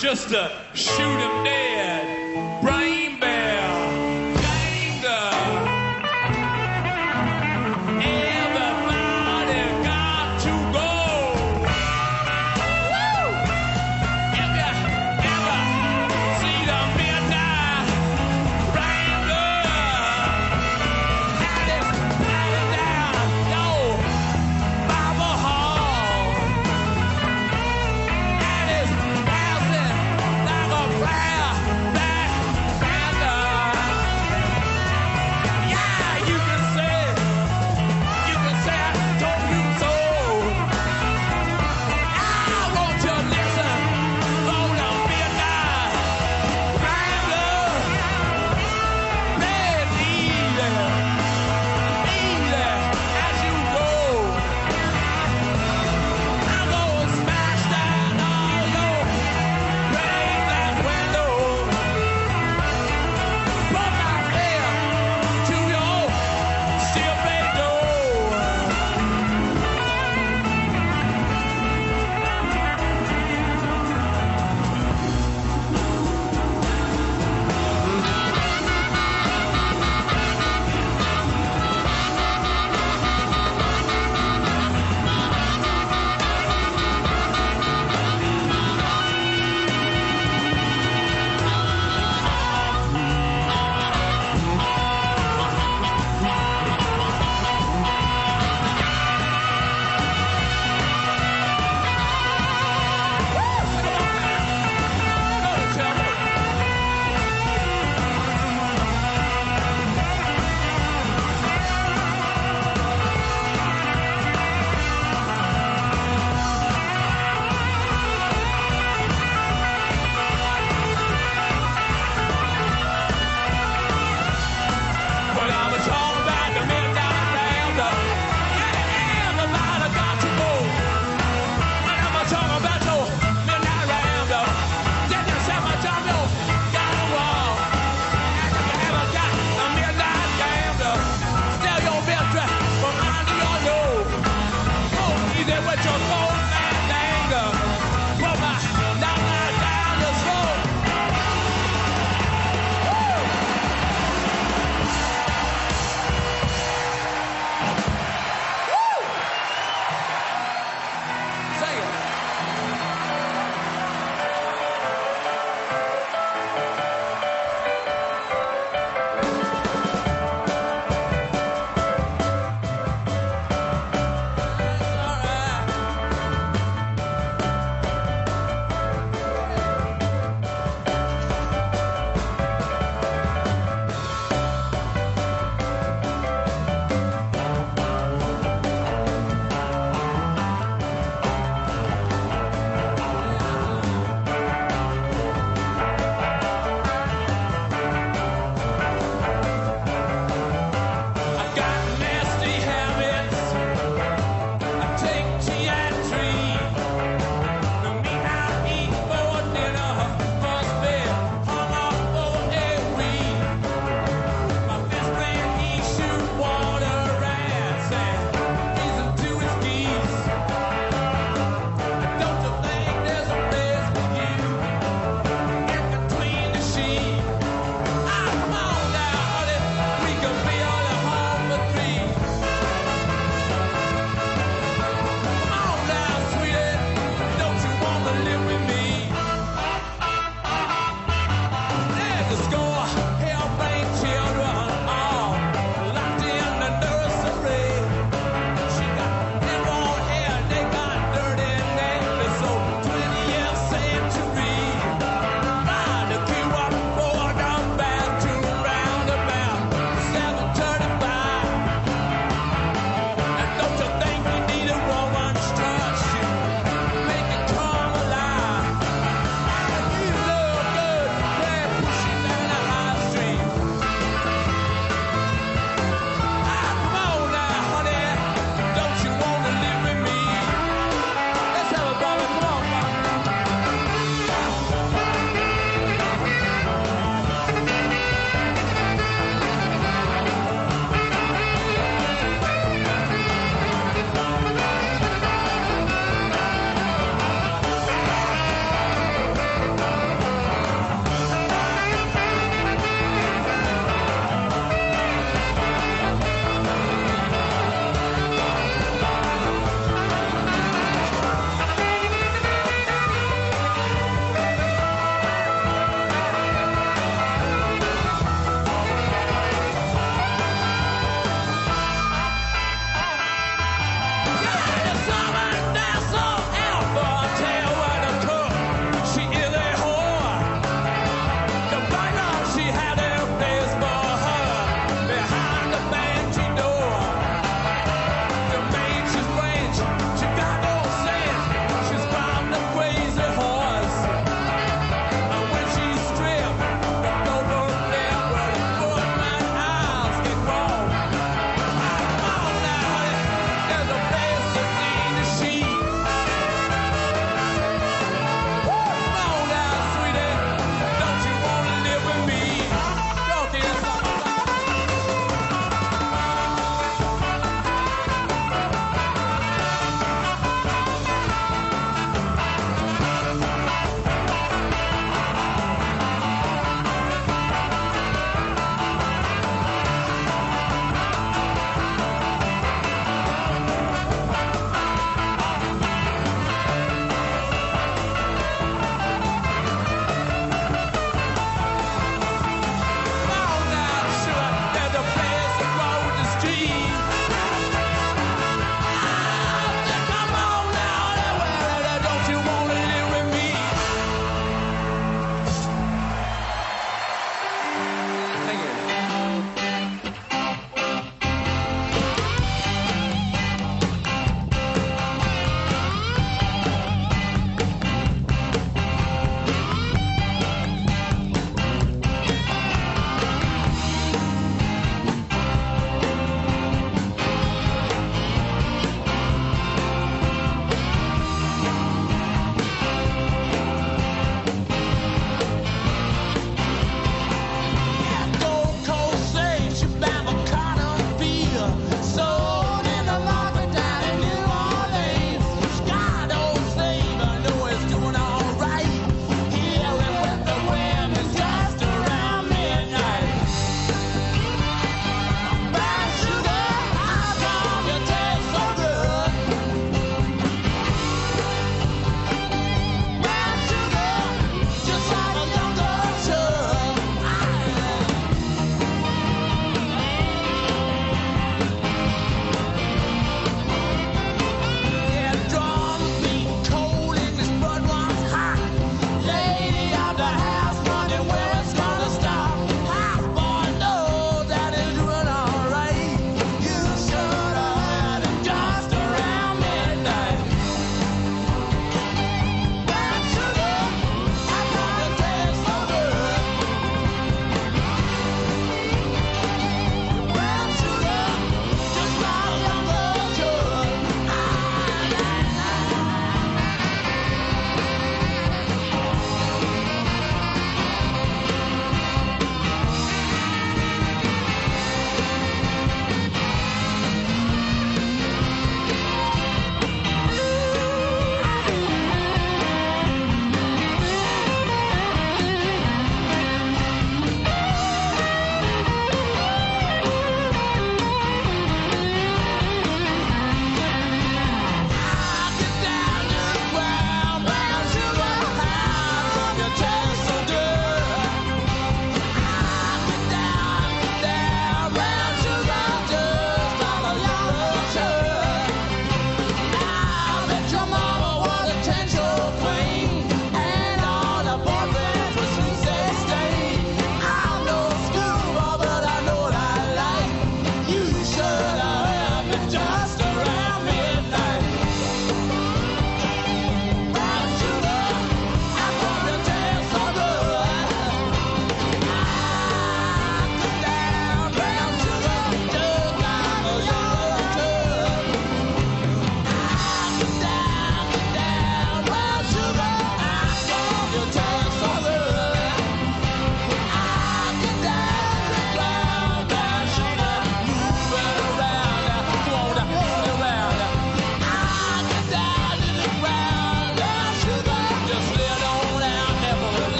D: Just a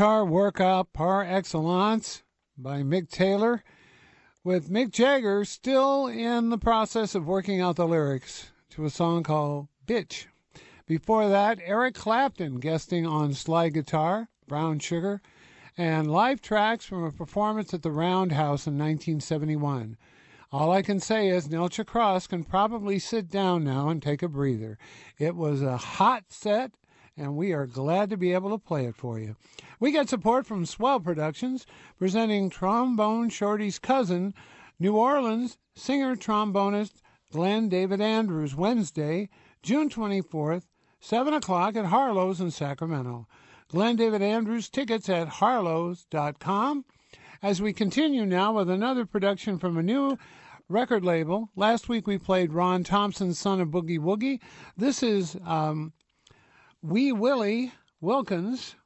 A: guitar workout par excellence by Mick Taylor, with Mick Jagger still in the process of working out the lyrics to a song called Bitch. Before that, Eric Clapton guesting on slide guitar, Brown Sugar, and live tracks from a performance at the Roundhouse in 1971. All I can say is Nelcha Cross can probably sit down now and take a breather. It was a hot set and we are glad to be able to play it for you. We get support from Swell Productions, presenting Trombone Shorty's cousin, New Orleans singer trombonist Glenn David Andrews, Wednesday, June 24th, 7 o'clock at Harlow's in Sacramento. Glenn David Andrews tickets at harlows.com. As we continue now with another production from a new record label. Last week we played Ron Thompson's Son of Boogie Woogie. This is um, Wee Willie Wilkins,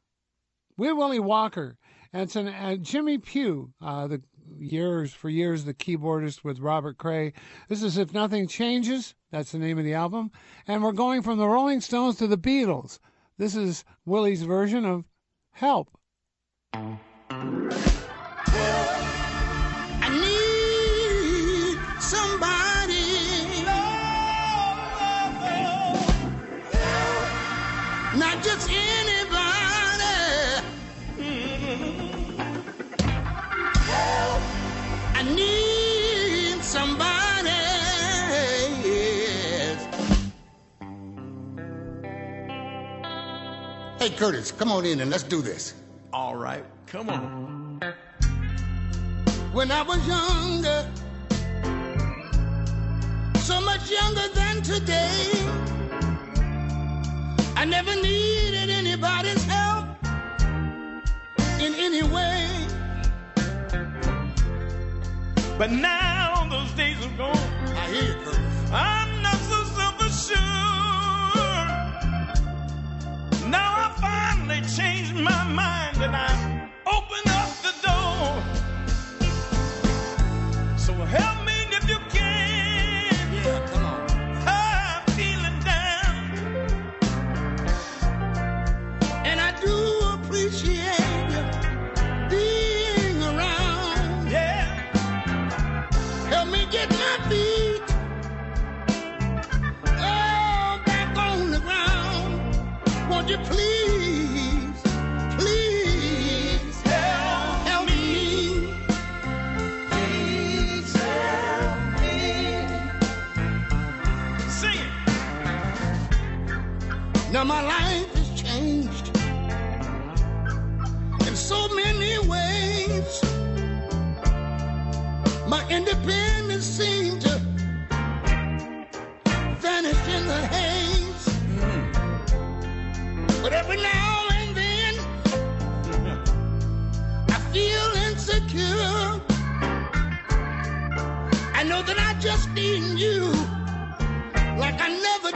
A: Wee Willie Walker. And an uh, Jimmy Pugh, uh, the years for years the keyboardist with Robert Cray. This is If Nothing Changes. That's the name of the album. And we're going from the Rolling Stones to the Beatles. This is Willie's version of Help.
G: Hey, Curtis, come on in and let's do this.
D: All right, come on.
G: When I was younger, so much younger than today, I never needed anybody's help in any way.
F: But now those days are gone.
G: I hear you, Curtis.
F: I'm finally changed my mind and I opened up the door. So help me if you can.
G: Yeah, come on.
F: I'm feeling down.
G: And I do appreciate now and then I feel insecure. I know that I just need you like I never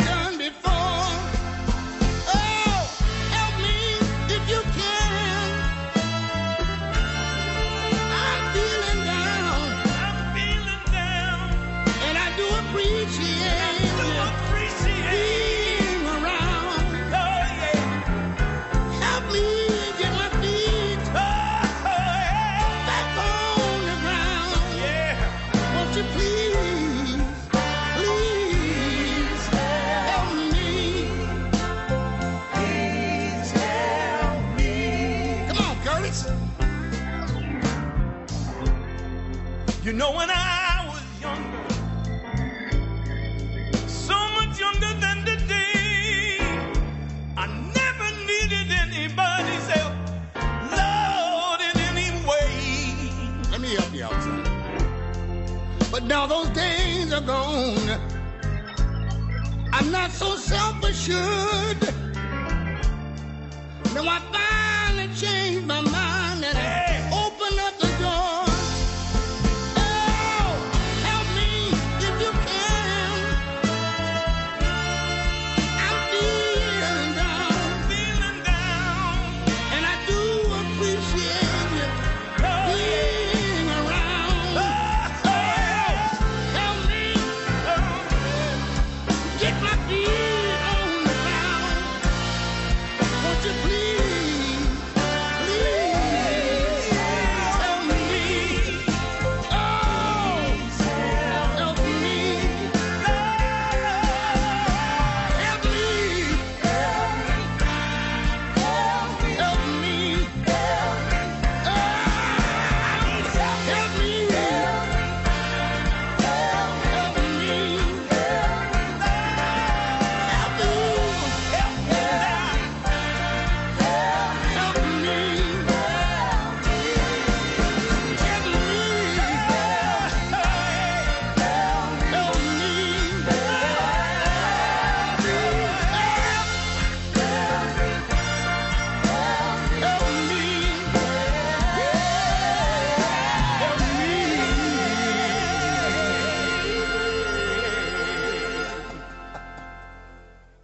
F: know when I was younger, so much younger than today, I never needed anybody's help, Lord, in any way.
G: Let me help you out, son. But now those days are gone. I'm not so self-assured. Now I finally changed my mind I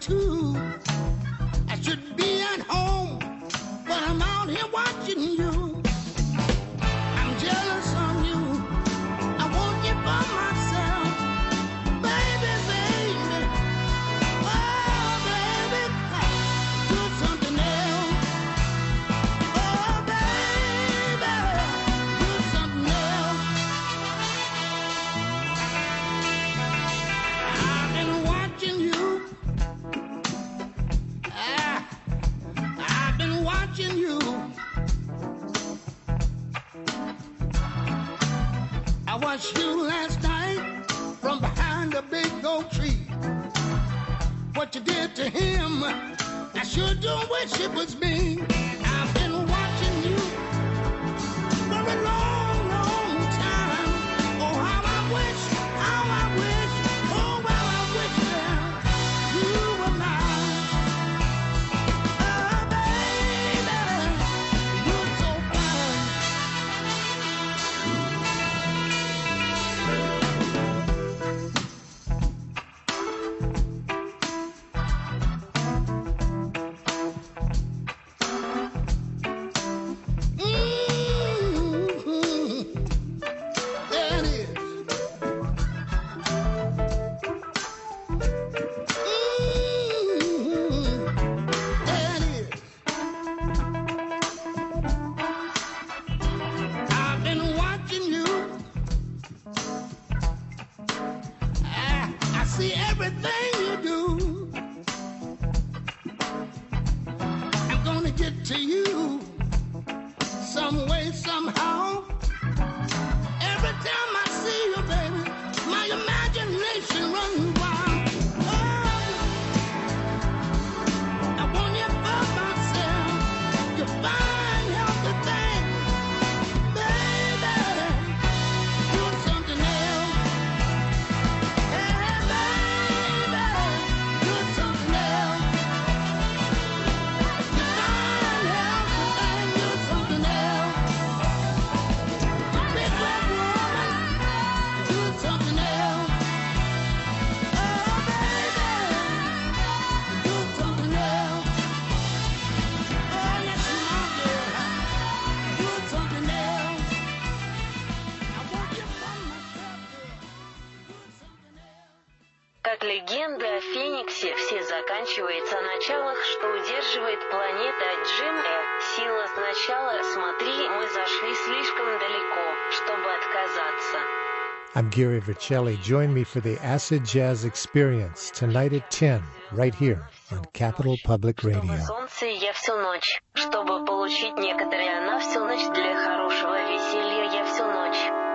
G: too. I should be at home, but I'm out here watching you. you last night from behind a big old tree. What you did to him, I sure do wish it was me.
H: Gary Vercelli. Join me for the Acid Jazz Experience tonight at 10, right here on Capital Public Radio.
I: Чтобы получить некоторые, она всю ночь для хорошего веселья, я всю ночь.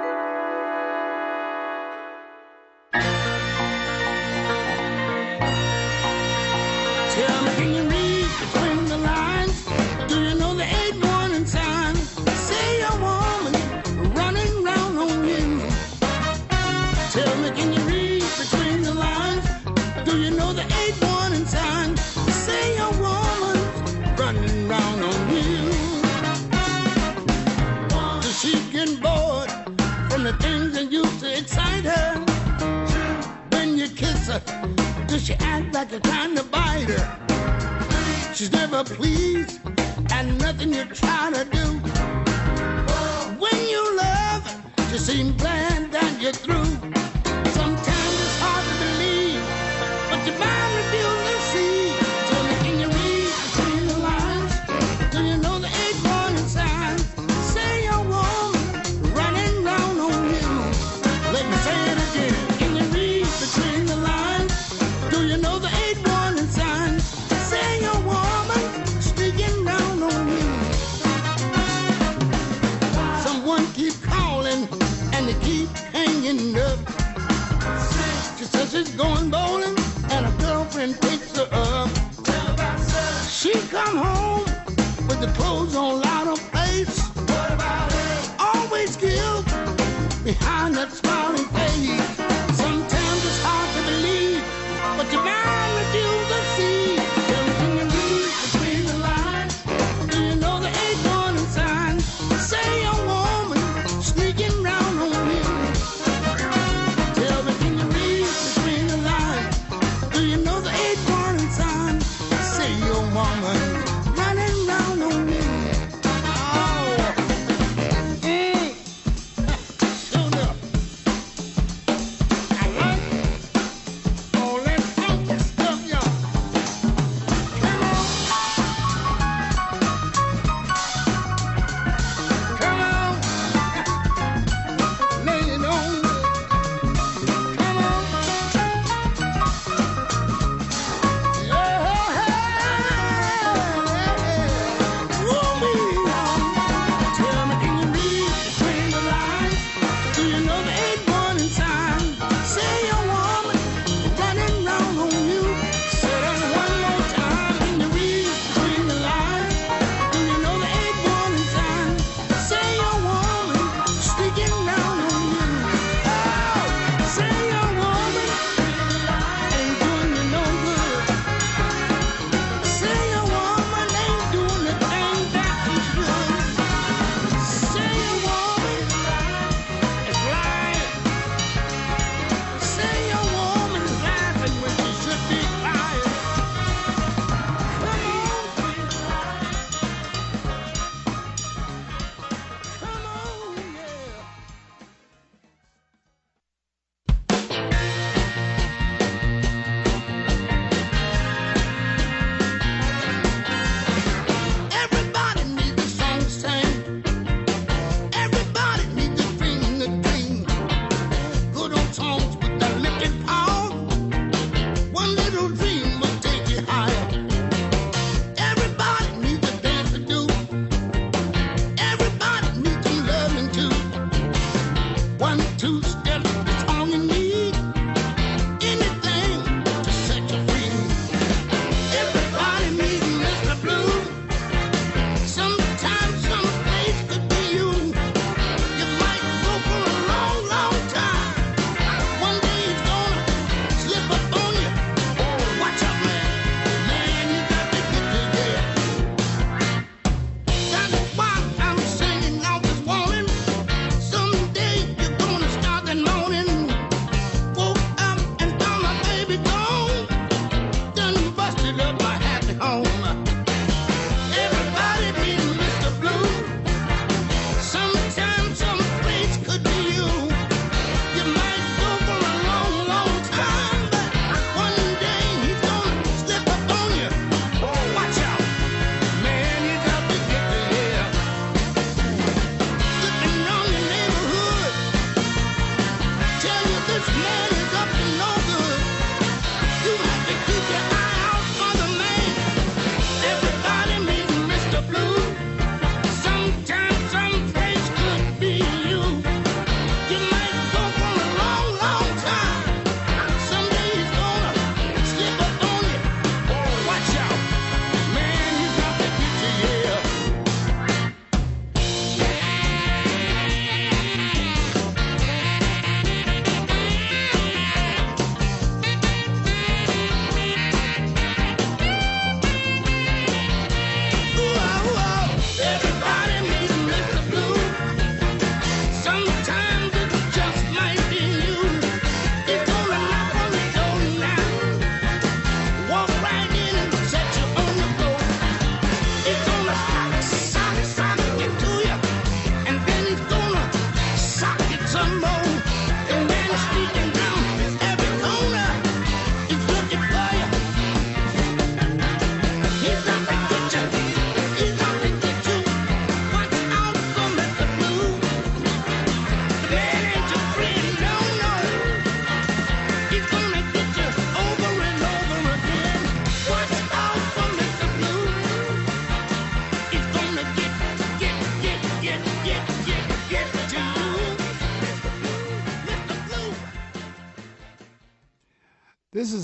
G: You used to excite her. When you kiss her, does she act like you're trying to bite her? She's never pleased and nothing you try to do. When you love, you seem bland and you're through. Sometimes it's hard to believe, but you're. going bowling, and a girlfriend picks her up. She come home with the clothes on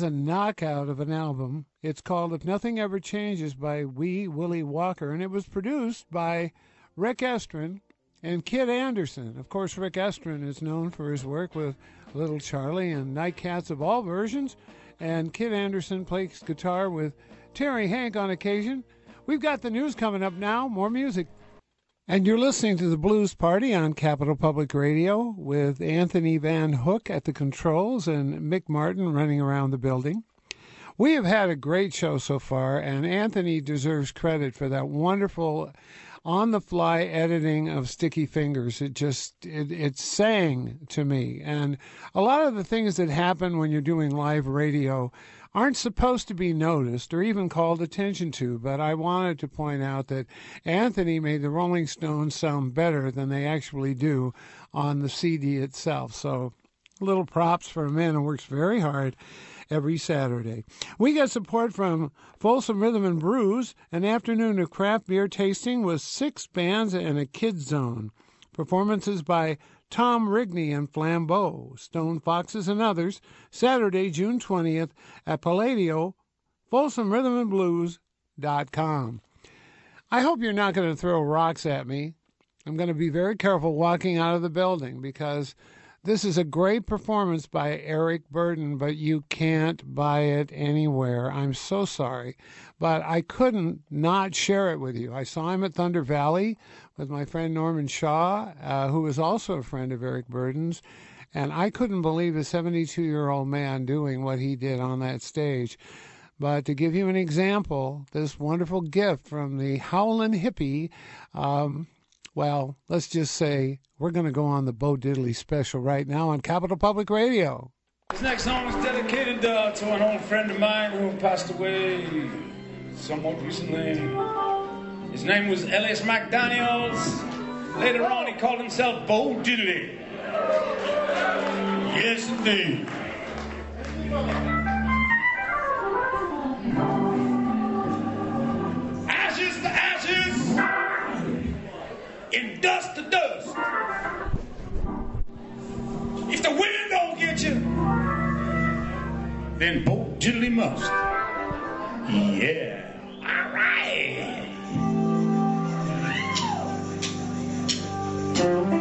A: a knockout of an album. It's called If Nothing Ever Changes by Wee Willie Walker, and it was produced by Rick Estrin and Kid Anderson. Of course, Rick Estrin is known for his work with Little Charlie and Nightcats of all versions, and Kid Anderson plays guitar with Terry Hanck on occasion. We've got the news coming up now, more music. And you're listening to the Blues Party on Capital Public Radio with Anthony Van Hook at the controls and Mick Martin running around the building. We have had a great show so far, and Anthony deserves credit for that wonderful on the fly editing of Sticky Fingers. It just it, it sang to me, and a lot of the things that happen when you're doing live radio aren't supposed to be noticed or even called attention to. But I wanted to point out that Anthony made the Rolling Stones sound better than they actually do on the CD itself. So little props for a man who works very hard every Saturday. We get support from Folsom Rhythm and Brews, an afternoon of craft beer tasting with six bands and a kids zone. Performances by Tom Rigney and Flambeau, Stone Foxes, and others, Saturday, June 20th at Palladio, FolsomRhythmandBrews.com. I hope you're not going to throw rocks at me. I'm going to be very careful walking out of the building because this is a great performance by Eric Burdon, but you can't buy it anywhere. I'm so sorry, but I couldn't not share it with you. I saw him at Thunder Valley with my friend Norman Shaw, uh, was also a friend of Eric Burdon's, and I couldn't believe a 72 year old man doing what he did on that stage. But to give you an example, this wonderful gift from the Howlin' Hippie, um, well, let's just say we're going to go on the Bo Diddley special right now on Capital Public Radio.
J: This next song is dedicated uh, to an old friend of mine who passed away somewhat recently. His name was Elias McDaniels. Later on, he called himself Bo Diddley. Yes, indeed. Ashes to ashes, and dust to dust. If the wind don't get you, then Bo Diddley must. Yeah. All right. Tony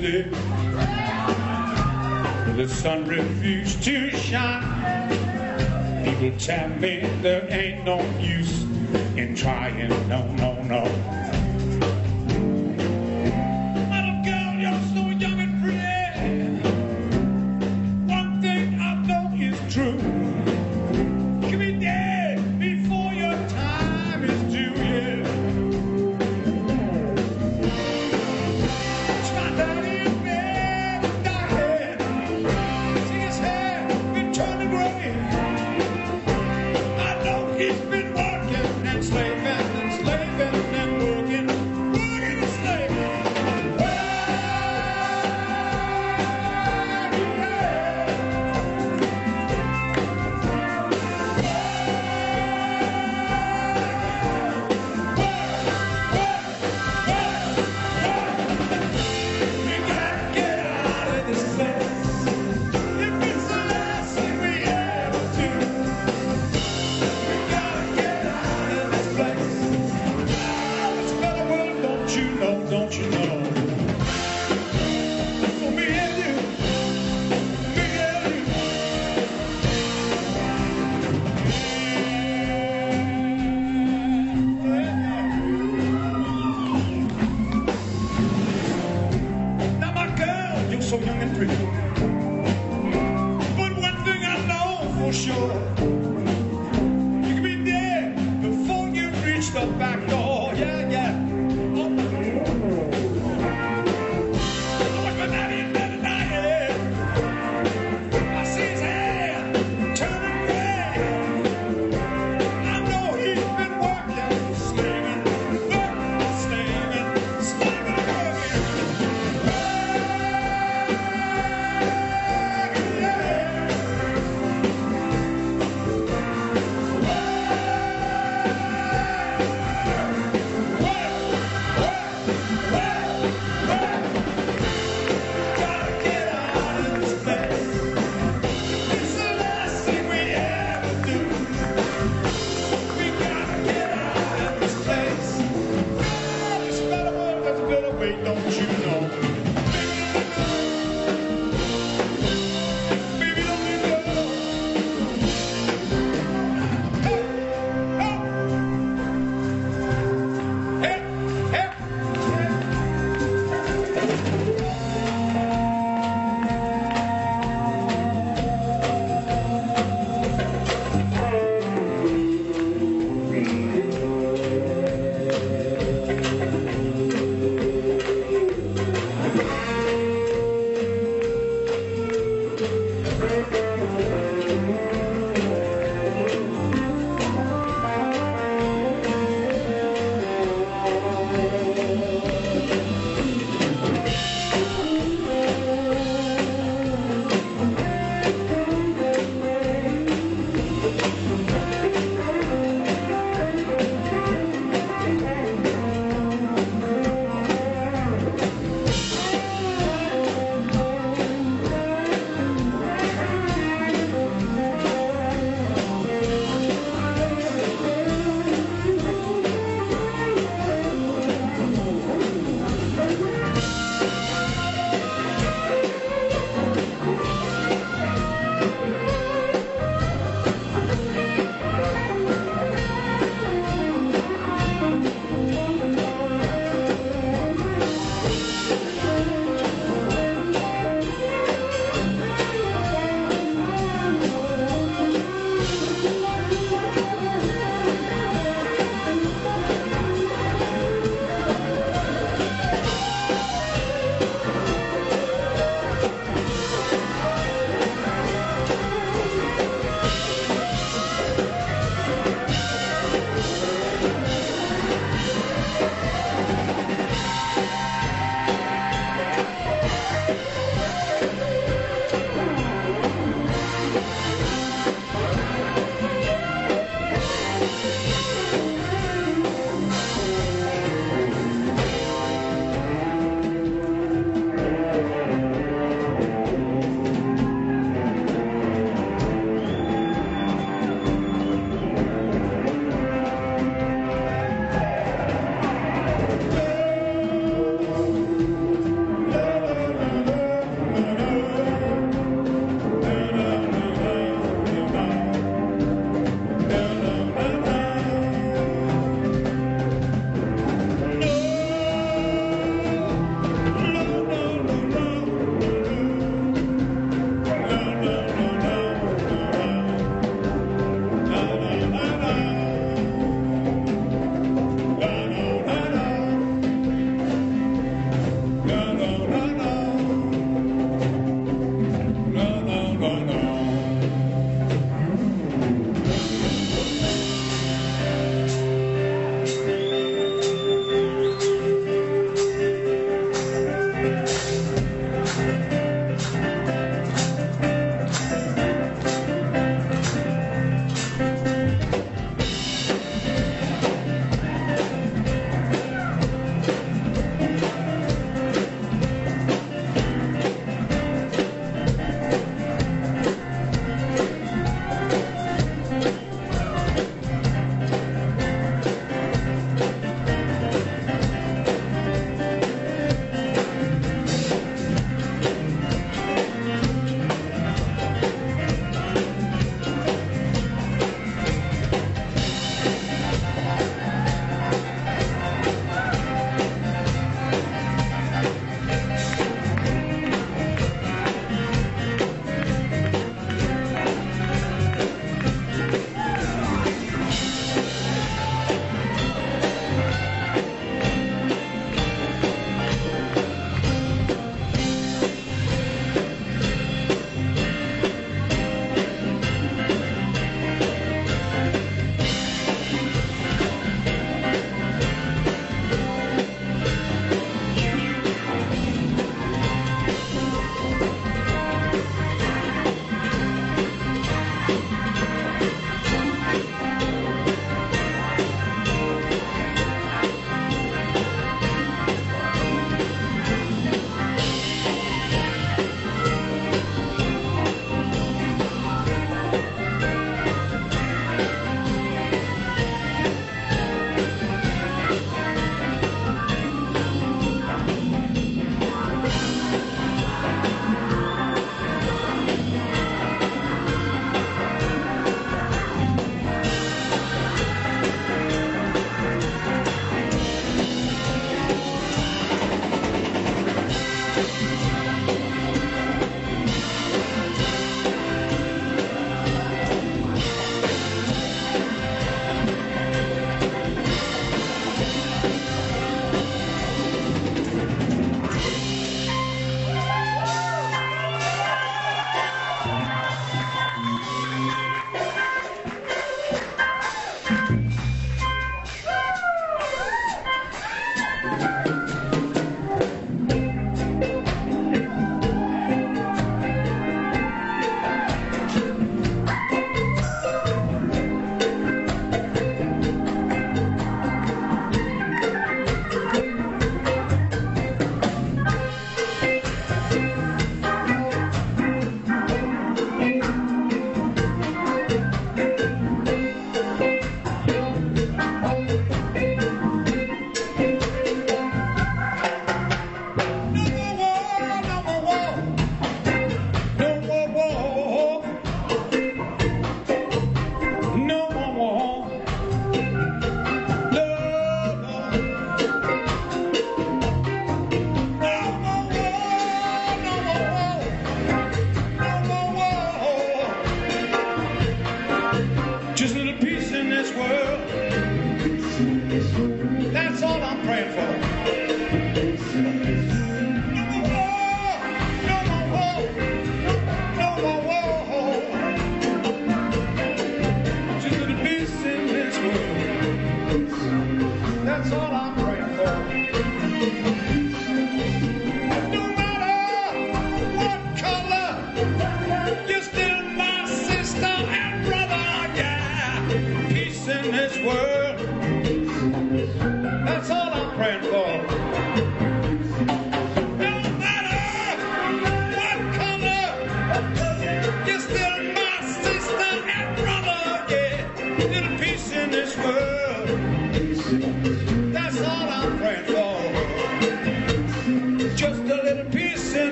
J: city. The sun refused to shine. People tell me there ain't no use in trying. No, no, no.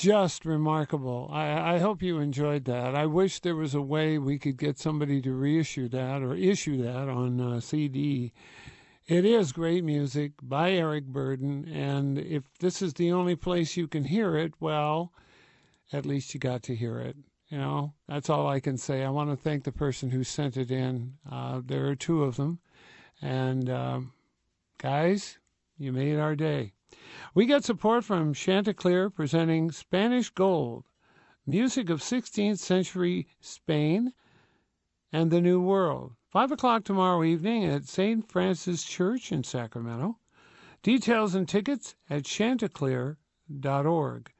J: Just
A: remarkable. I, I hope you enjoyed that. I wish there was a way we could get somebody to reissue that or issue that on uh, CD. It is great music by Eric Burdon, and if this is the only place you can hear it, well, at least you got to hear it. You know, that's all I can say. I want to thank the person who sent it in. Uh, there are two of them. And um, guys, you made our day. We get support from Chanticleer presenting Spanish Gold, music of 16th century Spain and the New World. 5 o'clock tomorrow evening at St. Francis Church in Sacramento. Details and tickets at chanticleer.org.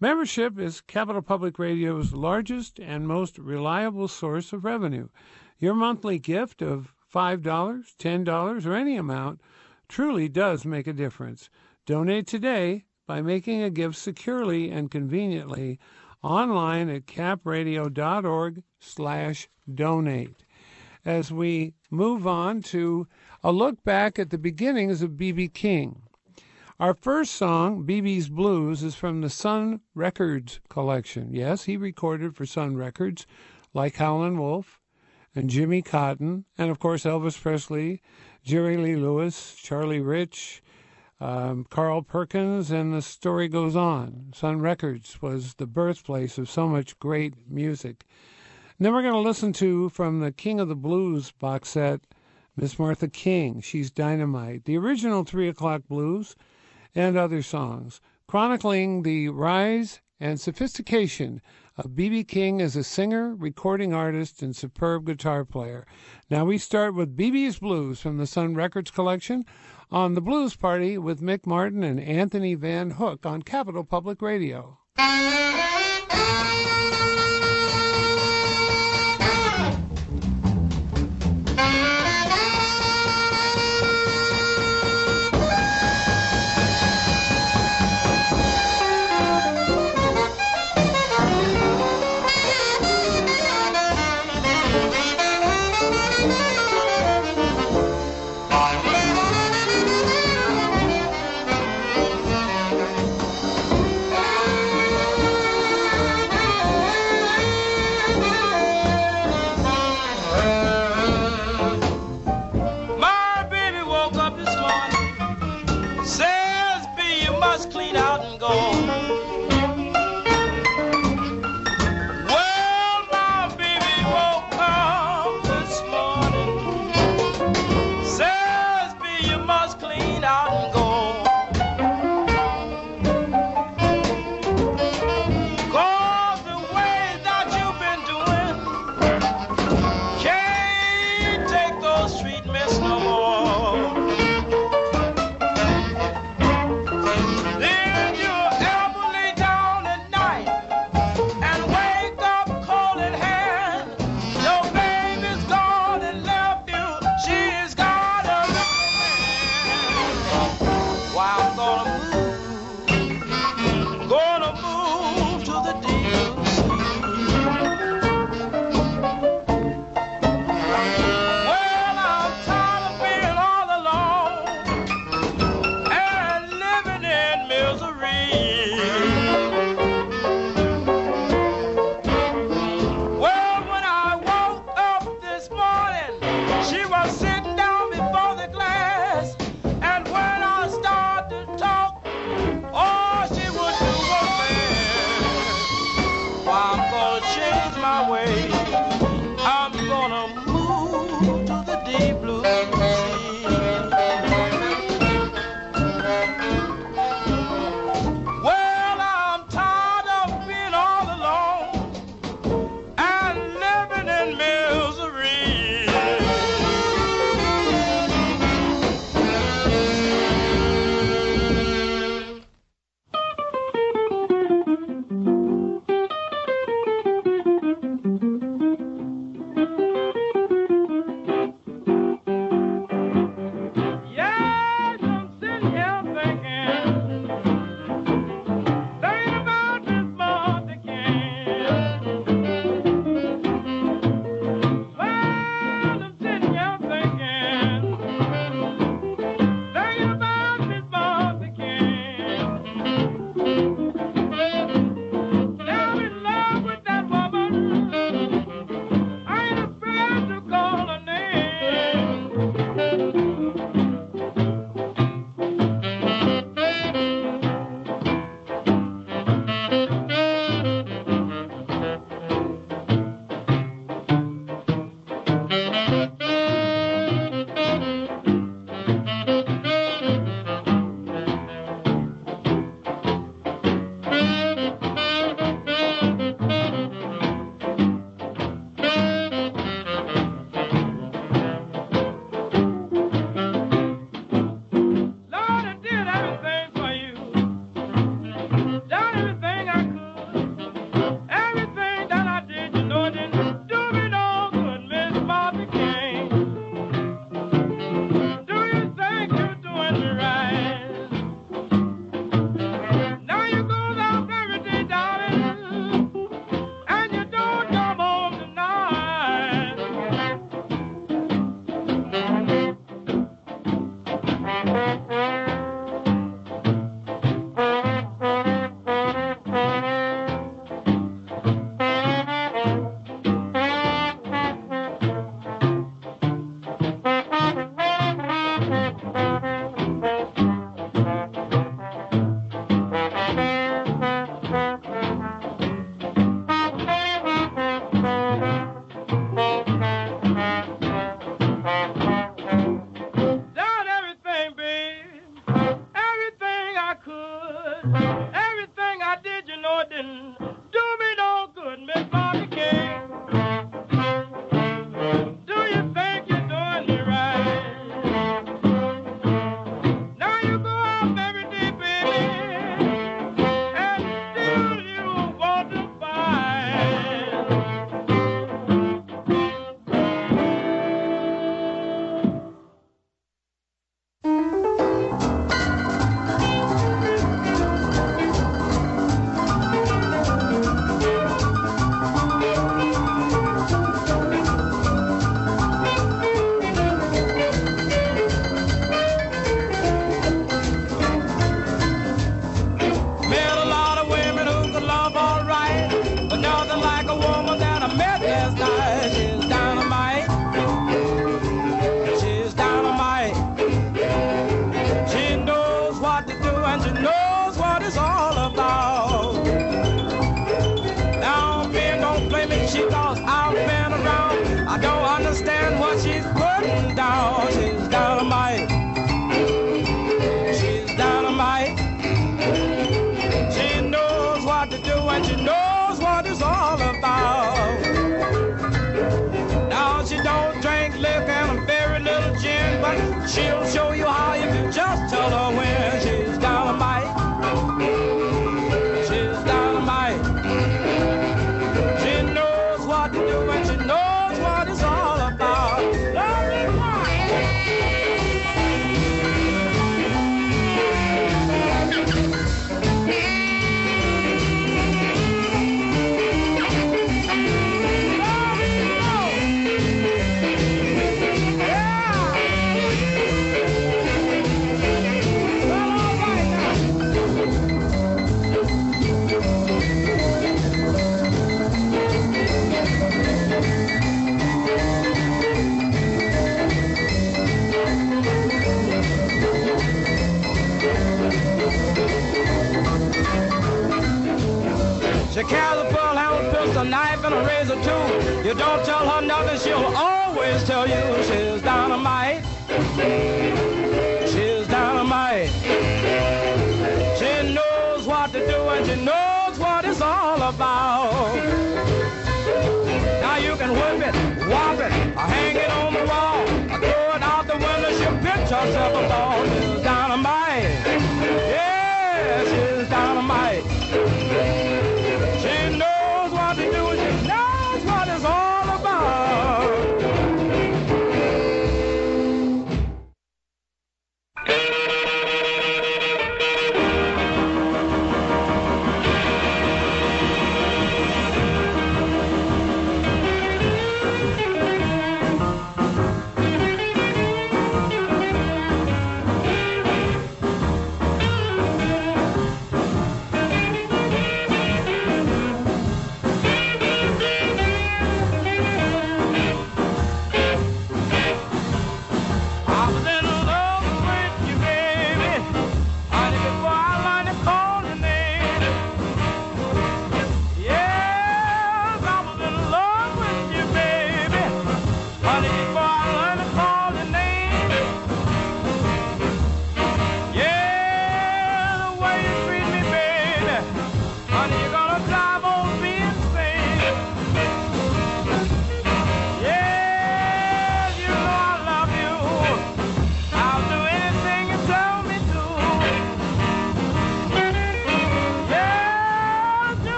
A: Membership is Capital Public Radio's largest and most reliable source of revenue. Your monthly gift of $5, $10, or any amount truly does make a difference. Donate today by making a gift securely and conveniently online at capradio.org slash donate. As we move on to a look back at the beginnings of B.B. King. Our first song, BB's Blues, is from the Sun Records collection. Yes, he recorded for Sun Records, like Howlin' Wolf and Jimmy Cotton, and of course Elvis Presley, Jerry Lee Lewis, Charlie Rich, um, Carl Perkins, and the story goes on. Sun Records was the birthplace of so much great music. And then we're going to listen to from the King of the Blues box set, Miss Martha King. She's dynamite. The original Three O'Clock Blues and other songs, chronicling the rise and sophistication of B.B. King as a singer, recording artist, and superb guitar player. Now we start with B.B.'s Blues from the Sun Records collection on the Blues Party with Mick Martin and Anthony Van Hook on Capital Public Radio.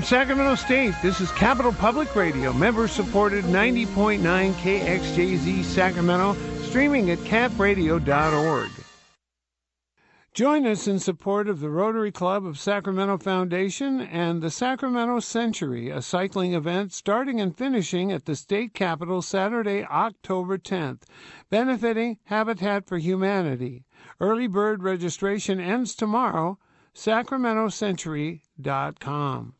A: From Sacramento State, this is Capital Public Radio, member supported 90.9 KXJZ Sacramento, streaming at capradio.org. Join us in support of the Rotary Club of Sacramento Foundation and the Sacramento Century, a cycling event starting and finishing at the state capitol Saturday, October 10th, benefiting Habitat for Humanity. Early bird registration ends tomorrow. SacramentoCentury.com.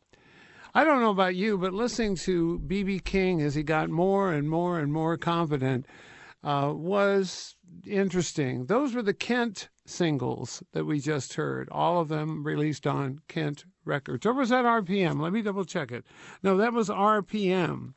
A: I don't know about you, but listening to B.B. King as he got more and more and more confident uh, was interesting. Those were the Kent singles that we just heard, all of them released on Kent Records. Or was that RPM? Let me double check it. No, that was RPM.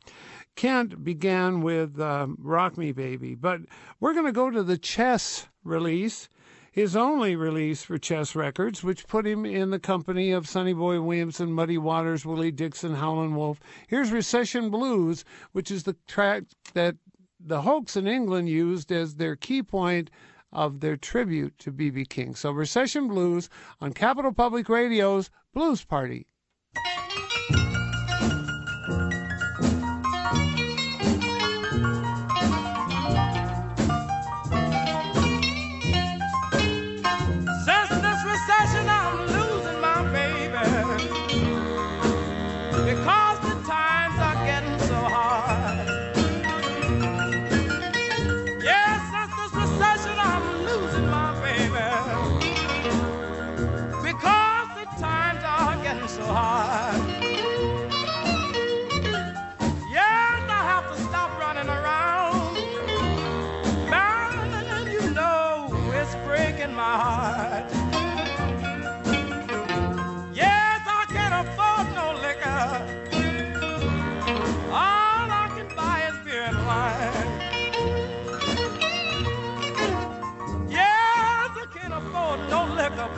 A: Kent began with um, Rock Me Baby, but we're going to go to the Chess release his only release for Chess Records, which put him in the company of Sonny Boy Williamson, Muddy Waters, Willie Dixon, Howlin' Wolf. Here's Recession Blues, which is the track that the Hoax in England used as their key point of their tribute to B.B. King. So Recession Blues on Capital Public Radio's Blues Party.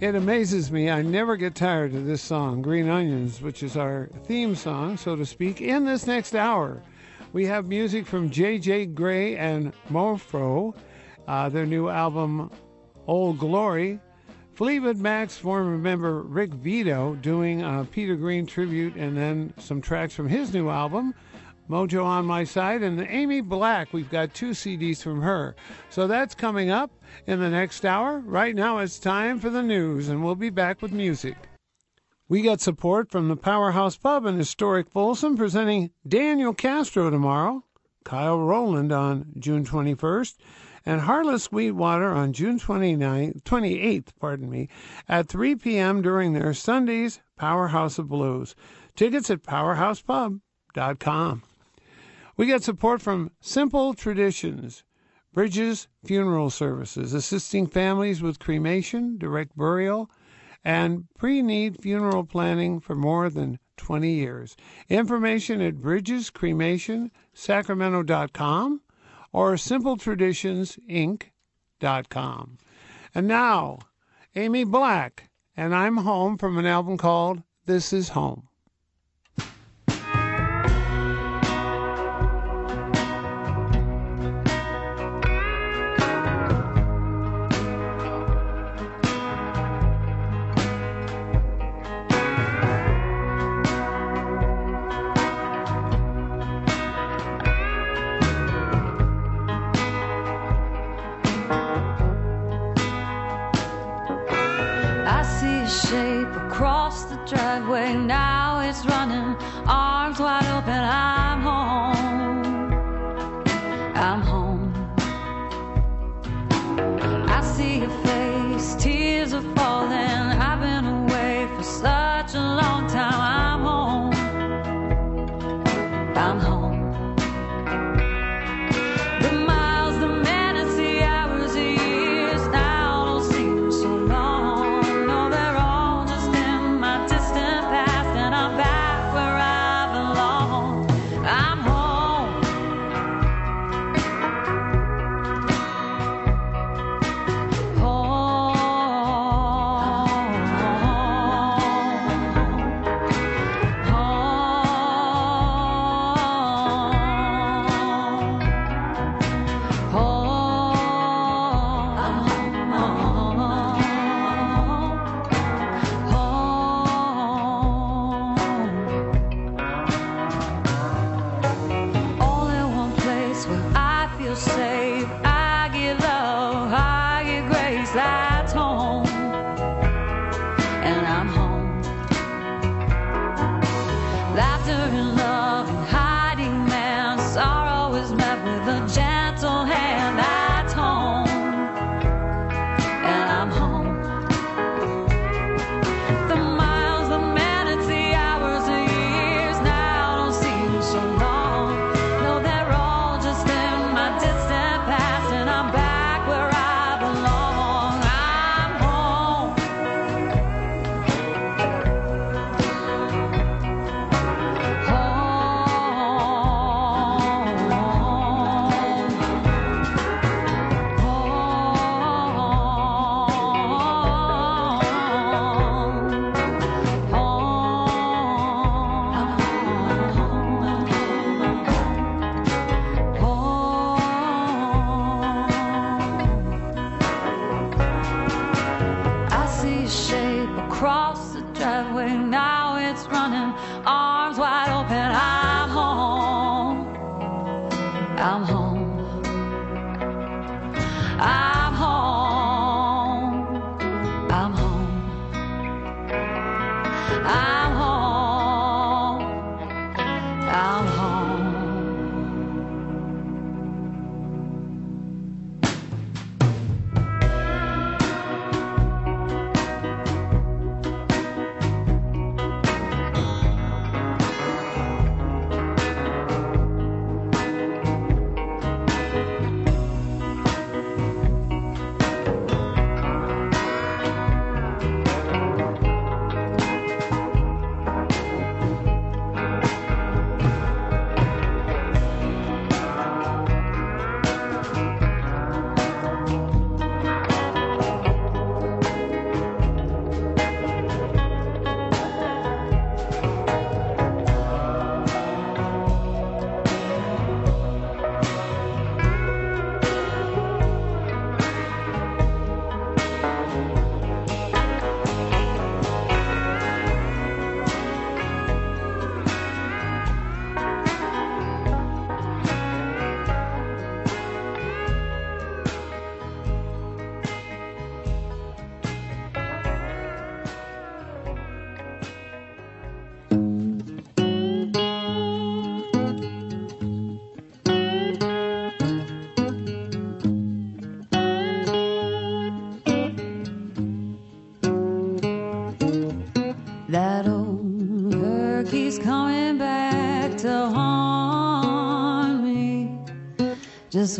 F: It amazes me. I never get tired of this song, Green Onions, which is our theme song, so to speak. In this next hour, we have music from J.J. Grey and Mofro,
K: uh, their new album, Old Glory. Fleetwood Mac's former member Rick Vito doing a Peter Green tribute, and then some tracks from his new album, Mojo on My Side, and Amy Black. We've got two CDs from her. So that's coming up in the next hour. Right now it's time for the news, and we'll be back with music. We got support from the Powerhouse Pub in historic Folsom presenting Daniel Castro tomorrow, Kyle Rowland on June 21st, and Harless Sweetwater on June 29th, 28th, pardon me, at 3 p.m. during their Sunday's Powerhouse of Blues. Tickets at powerhousepub.com. We get support from Simple Traditions, Bridges Funeral Services, assisting families with cremation, direct burial, and pre-need funeral planning for more than 20 years. Information at bridgescremationsacramento.com or simpletraditionsinc.com. And now, Amy Black, and I'm home from an album called This Is Home.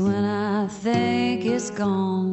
K: When I think it's gone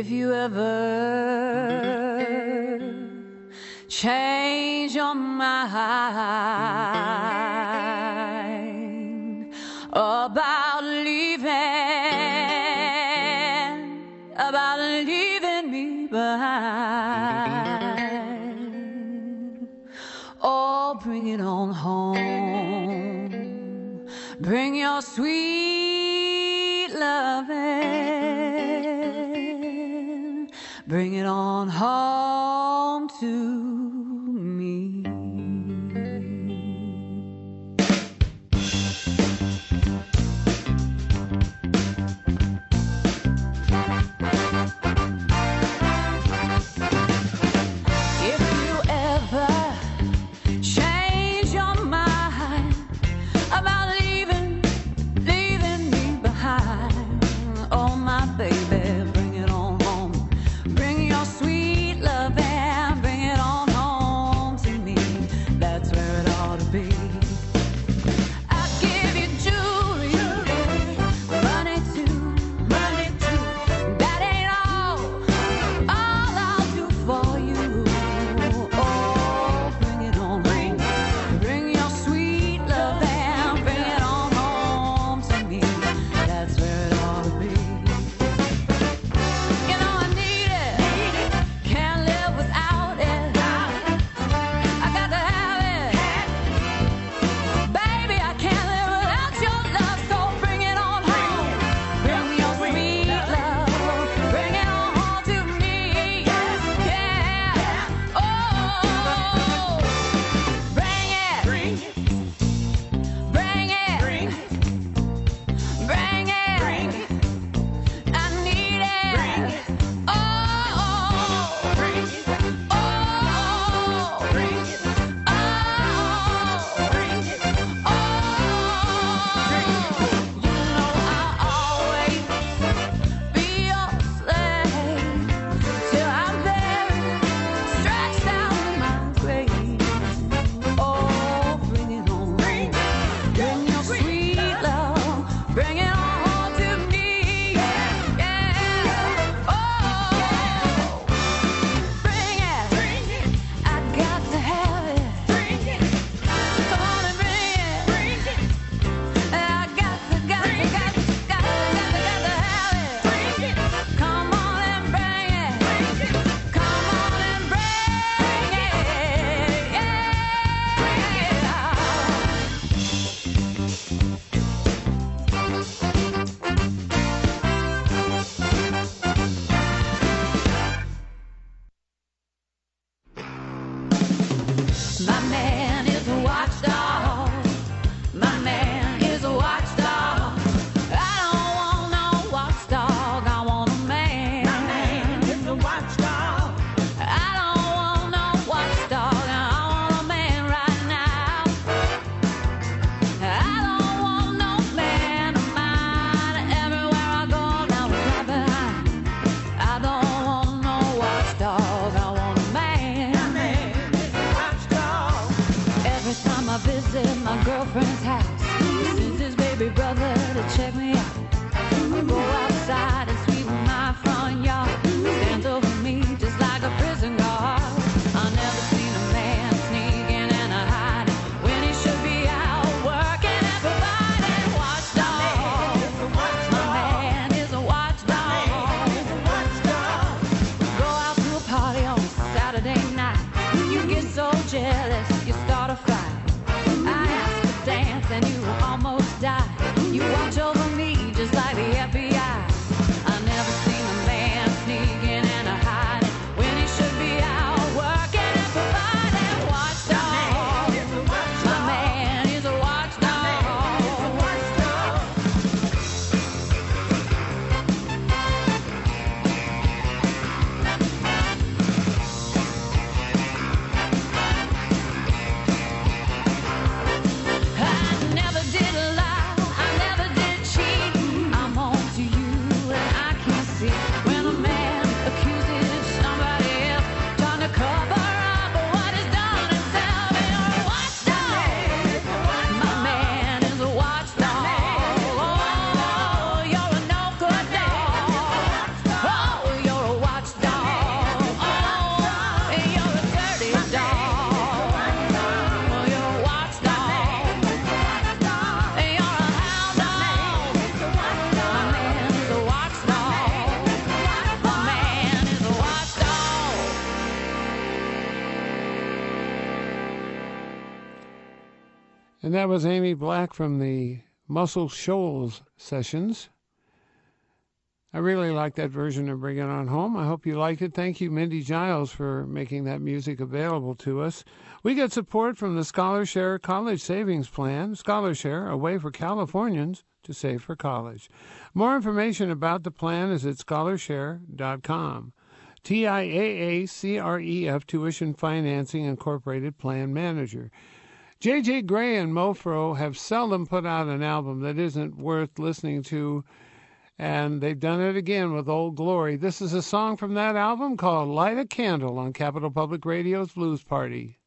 K: If you ever change your mind about leaving, about leaving me behind, oh, bring it on home. Bring your sweet home to And that
A: was Amy Black from the Muscle Shoals sessions. I really like that version of Bring It On Home. I hope you liked it. Thank you, Mindy Giles, for making that music available to us. We get support from the ScholarShare College Savings Plan, ScholarShare, a way for Californians to save for college. More information about the plan is at scholarshare.com. T I A A C R E F Tuition Financing Incorporated Plan Manager. J.J. Grey and Mofro have seldom put out an album that isn't worth listening to, and they've done it again with Old Glory. This is a song from that album called Light a Candle on Capital Public Radio's Blues Party.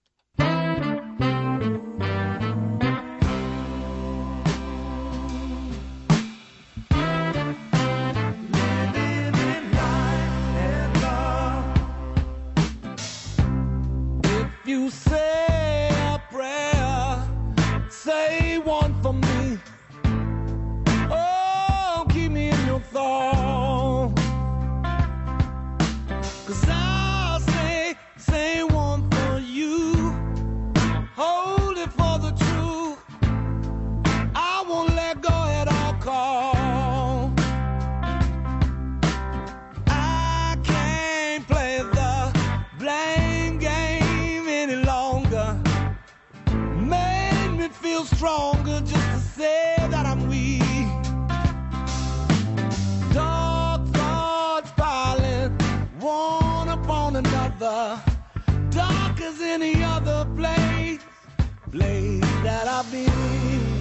D: other, dark as any other place, place that I've been.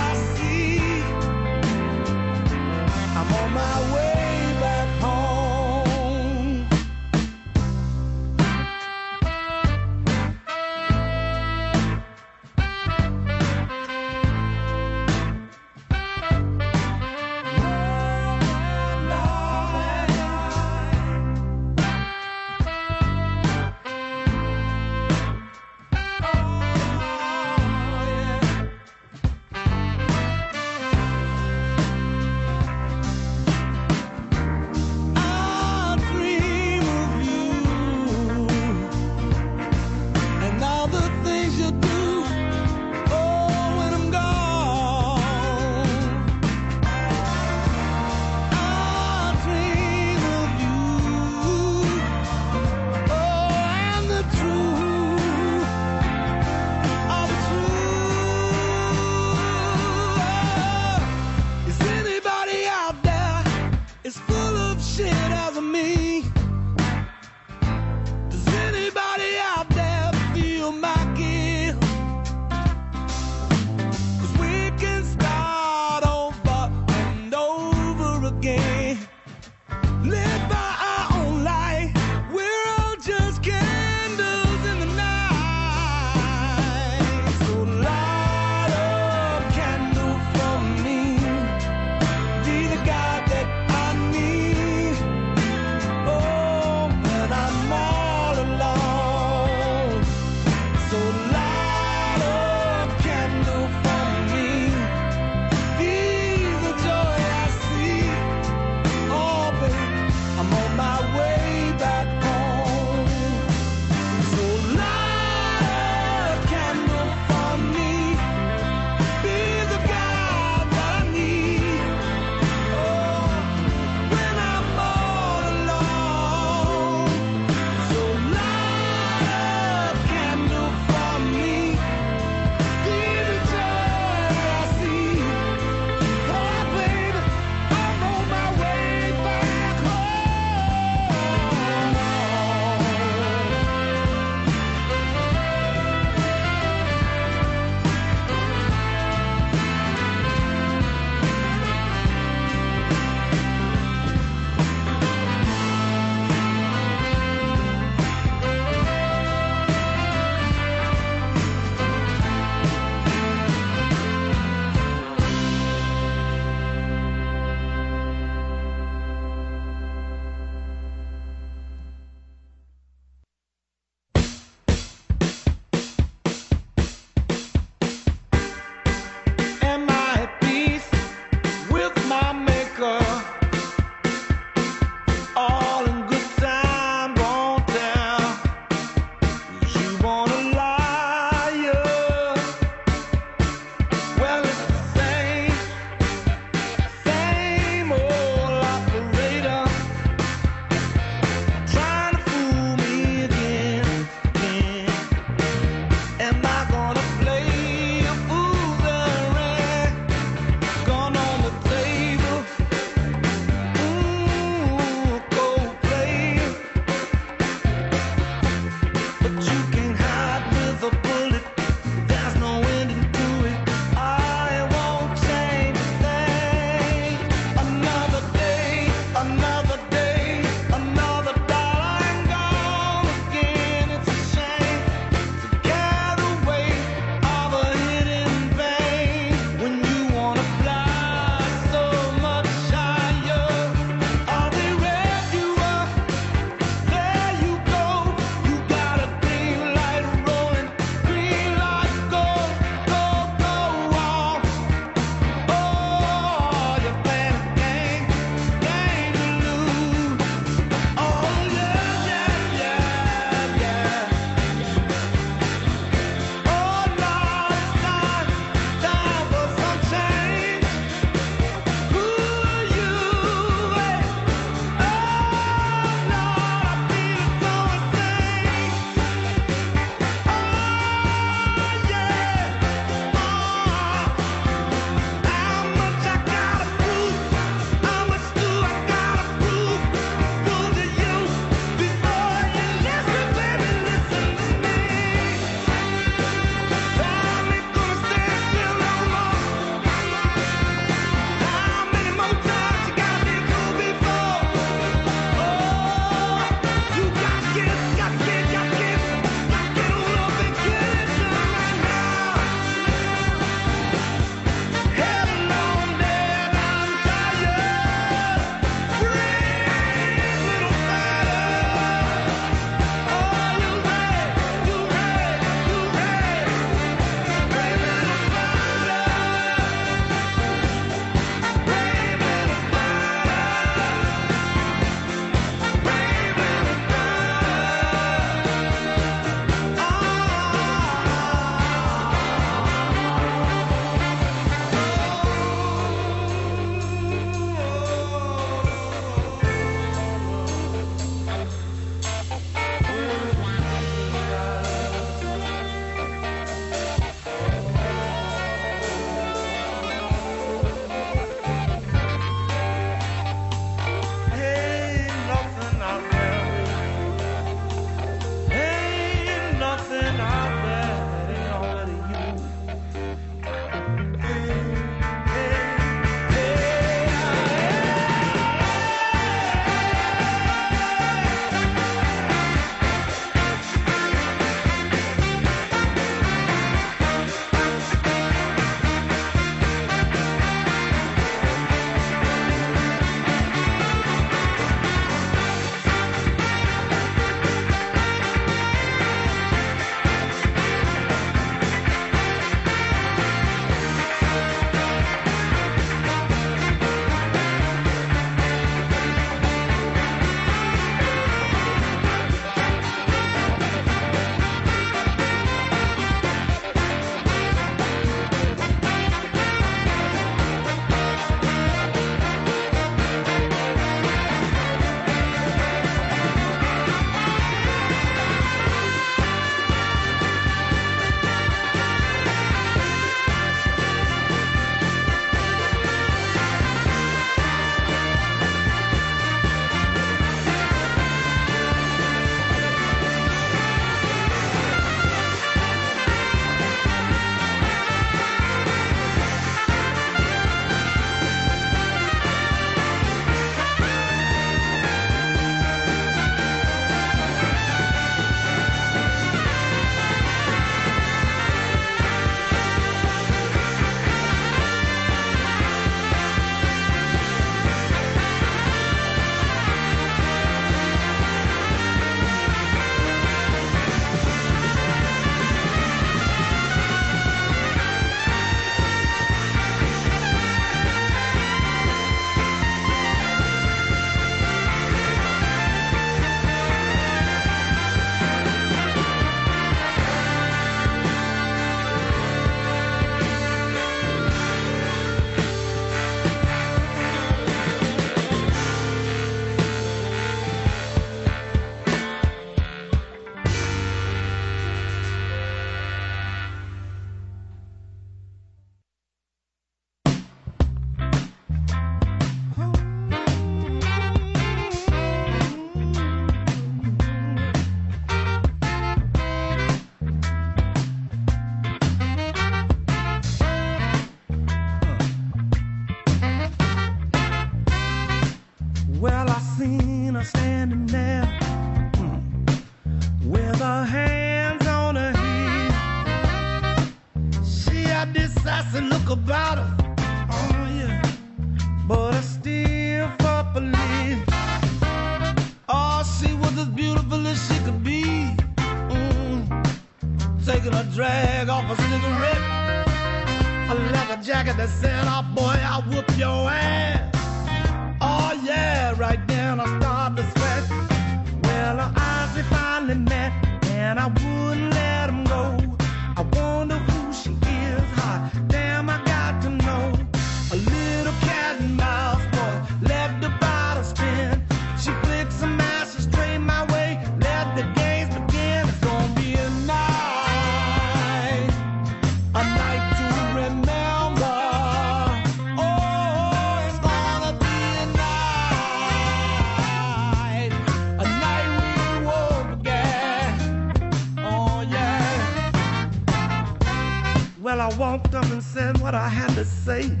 D: sei.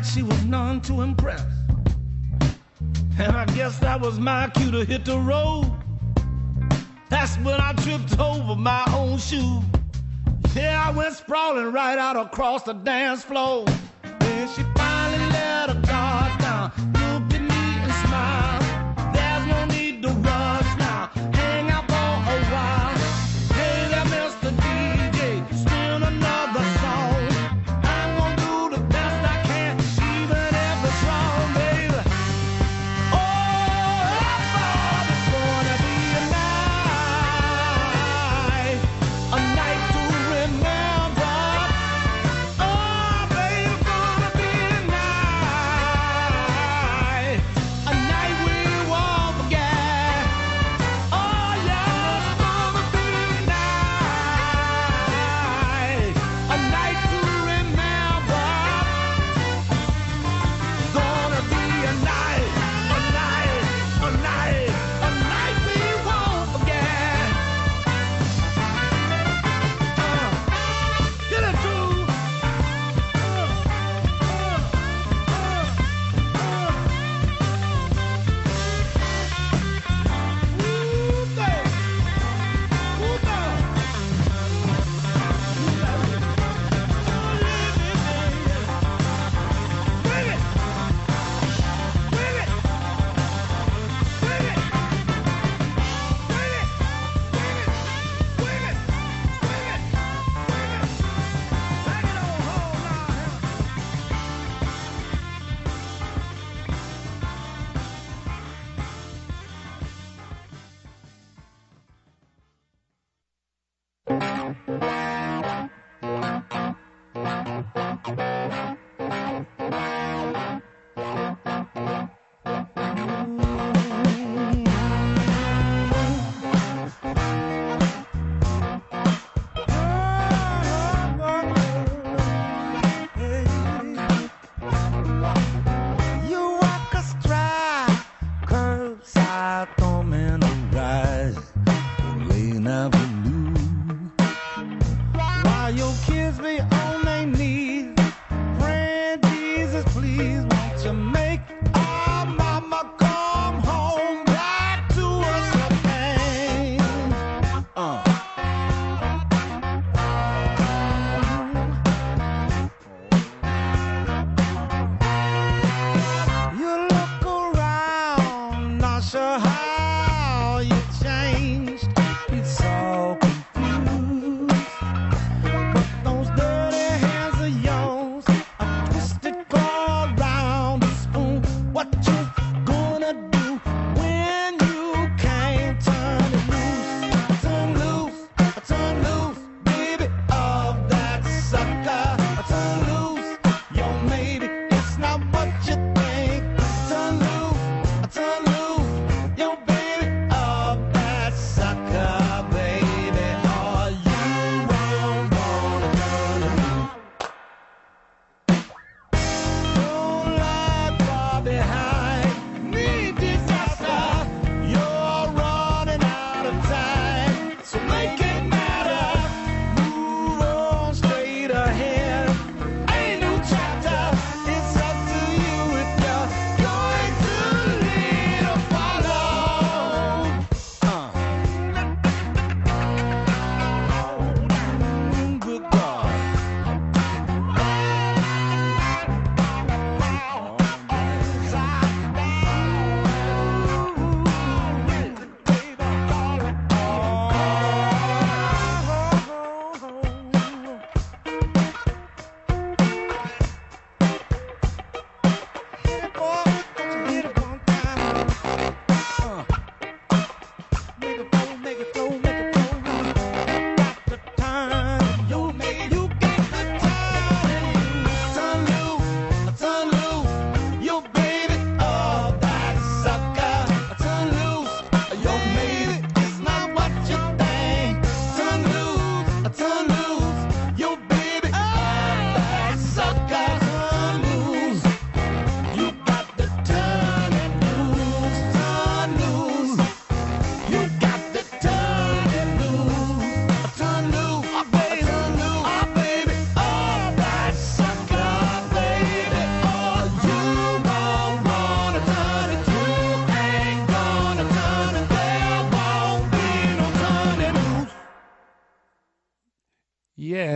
D: like she was none to impress. And I guess that was my cue to hit the road. That's when I tripped over my own shoe. Yeah, I went sprawling right out across the dance floor.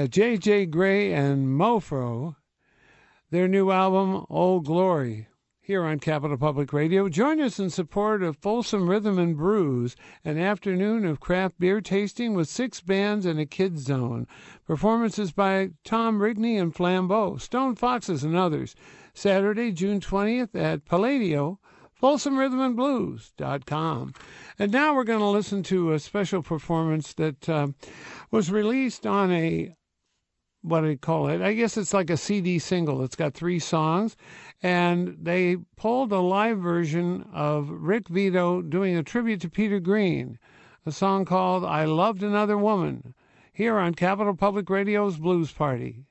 A: Yeah, J.J. Grey and Mofro, their new album, Old Glory, here on Capital Public Radio. Join us in support of Folsom Rhythm and Brews, an afternoon of craft beer tasting with six bands and a kids zone. Performances by Tom Rigney and Flambeau, Stone Foxes, and others. Saturday, June 20th at Palladio, FolsomRhythmandBrews.com. And now we're going to listen to a special performance that uh, was released on a what do you call it? I guess it's like a CD single. It's got three songs, and they pulled a live version of Rick Vito doing a tribute to Peter Green, a song called "I Loved Another Woman," here on Capital Public Radio's Blues Party.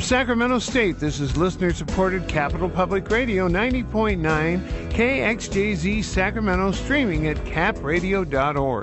A: From Sacramento State, this is listener supported Capital Public Radio 90.9 KXJZ Sacramento, streaming at capradio.org.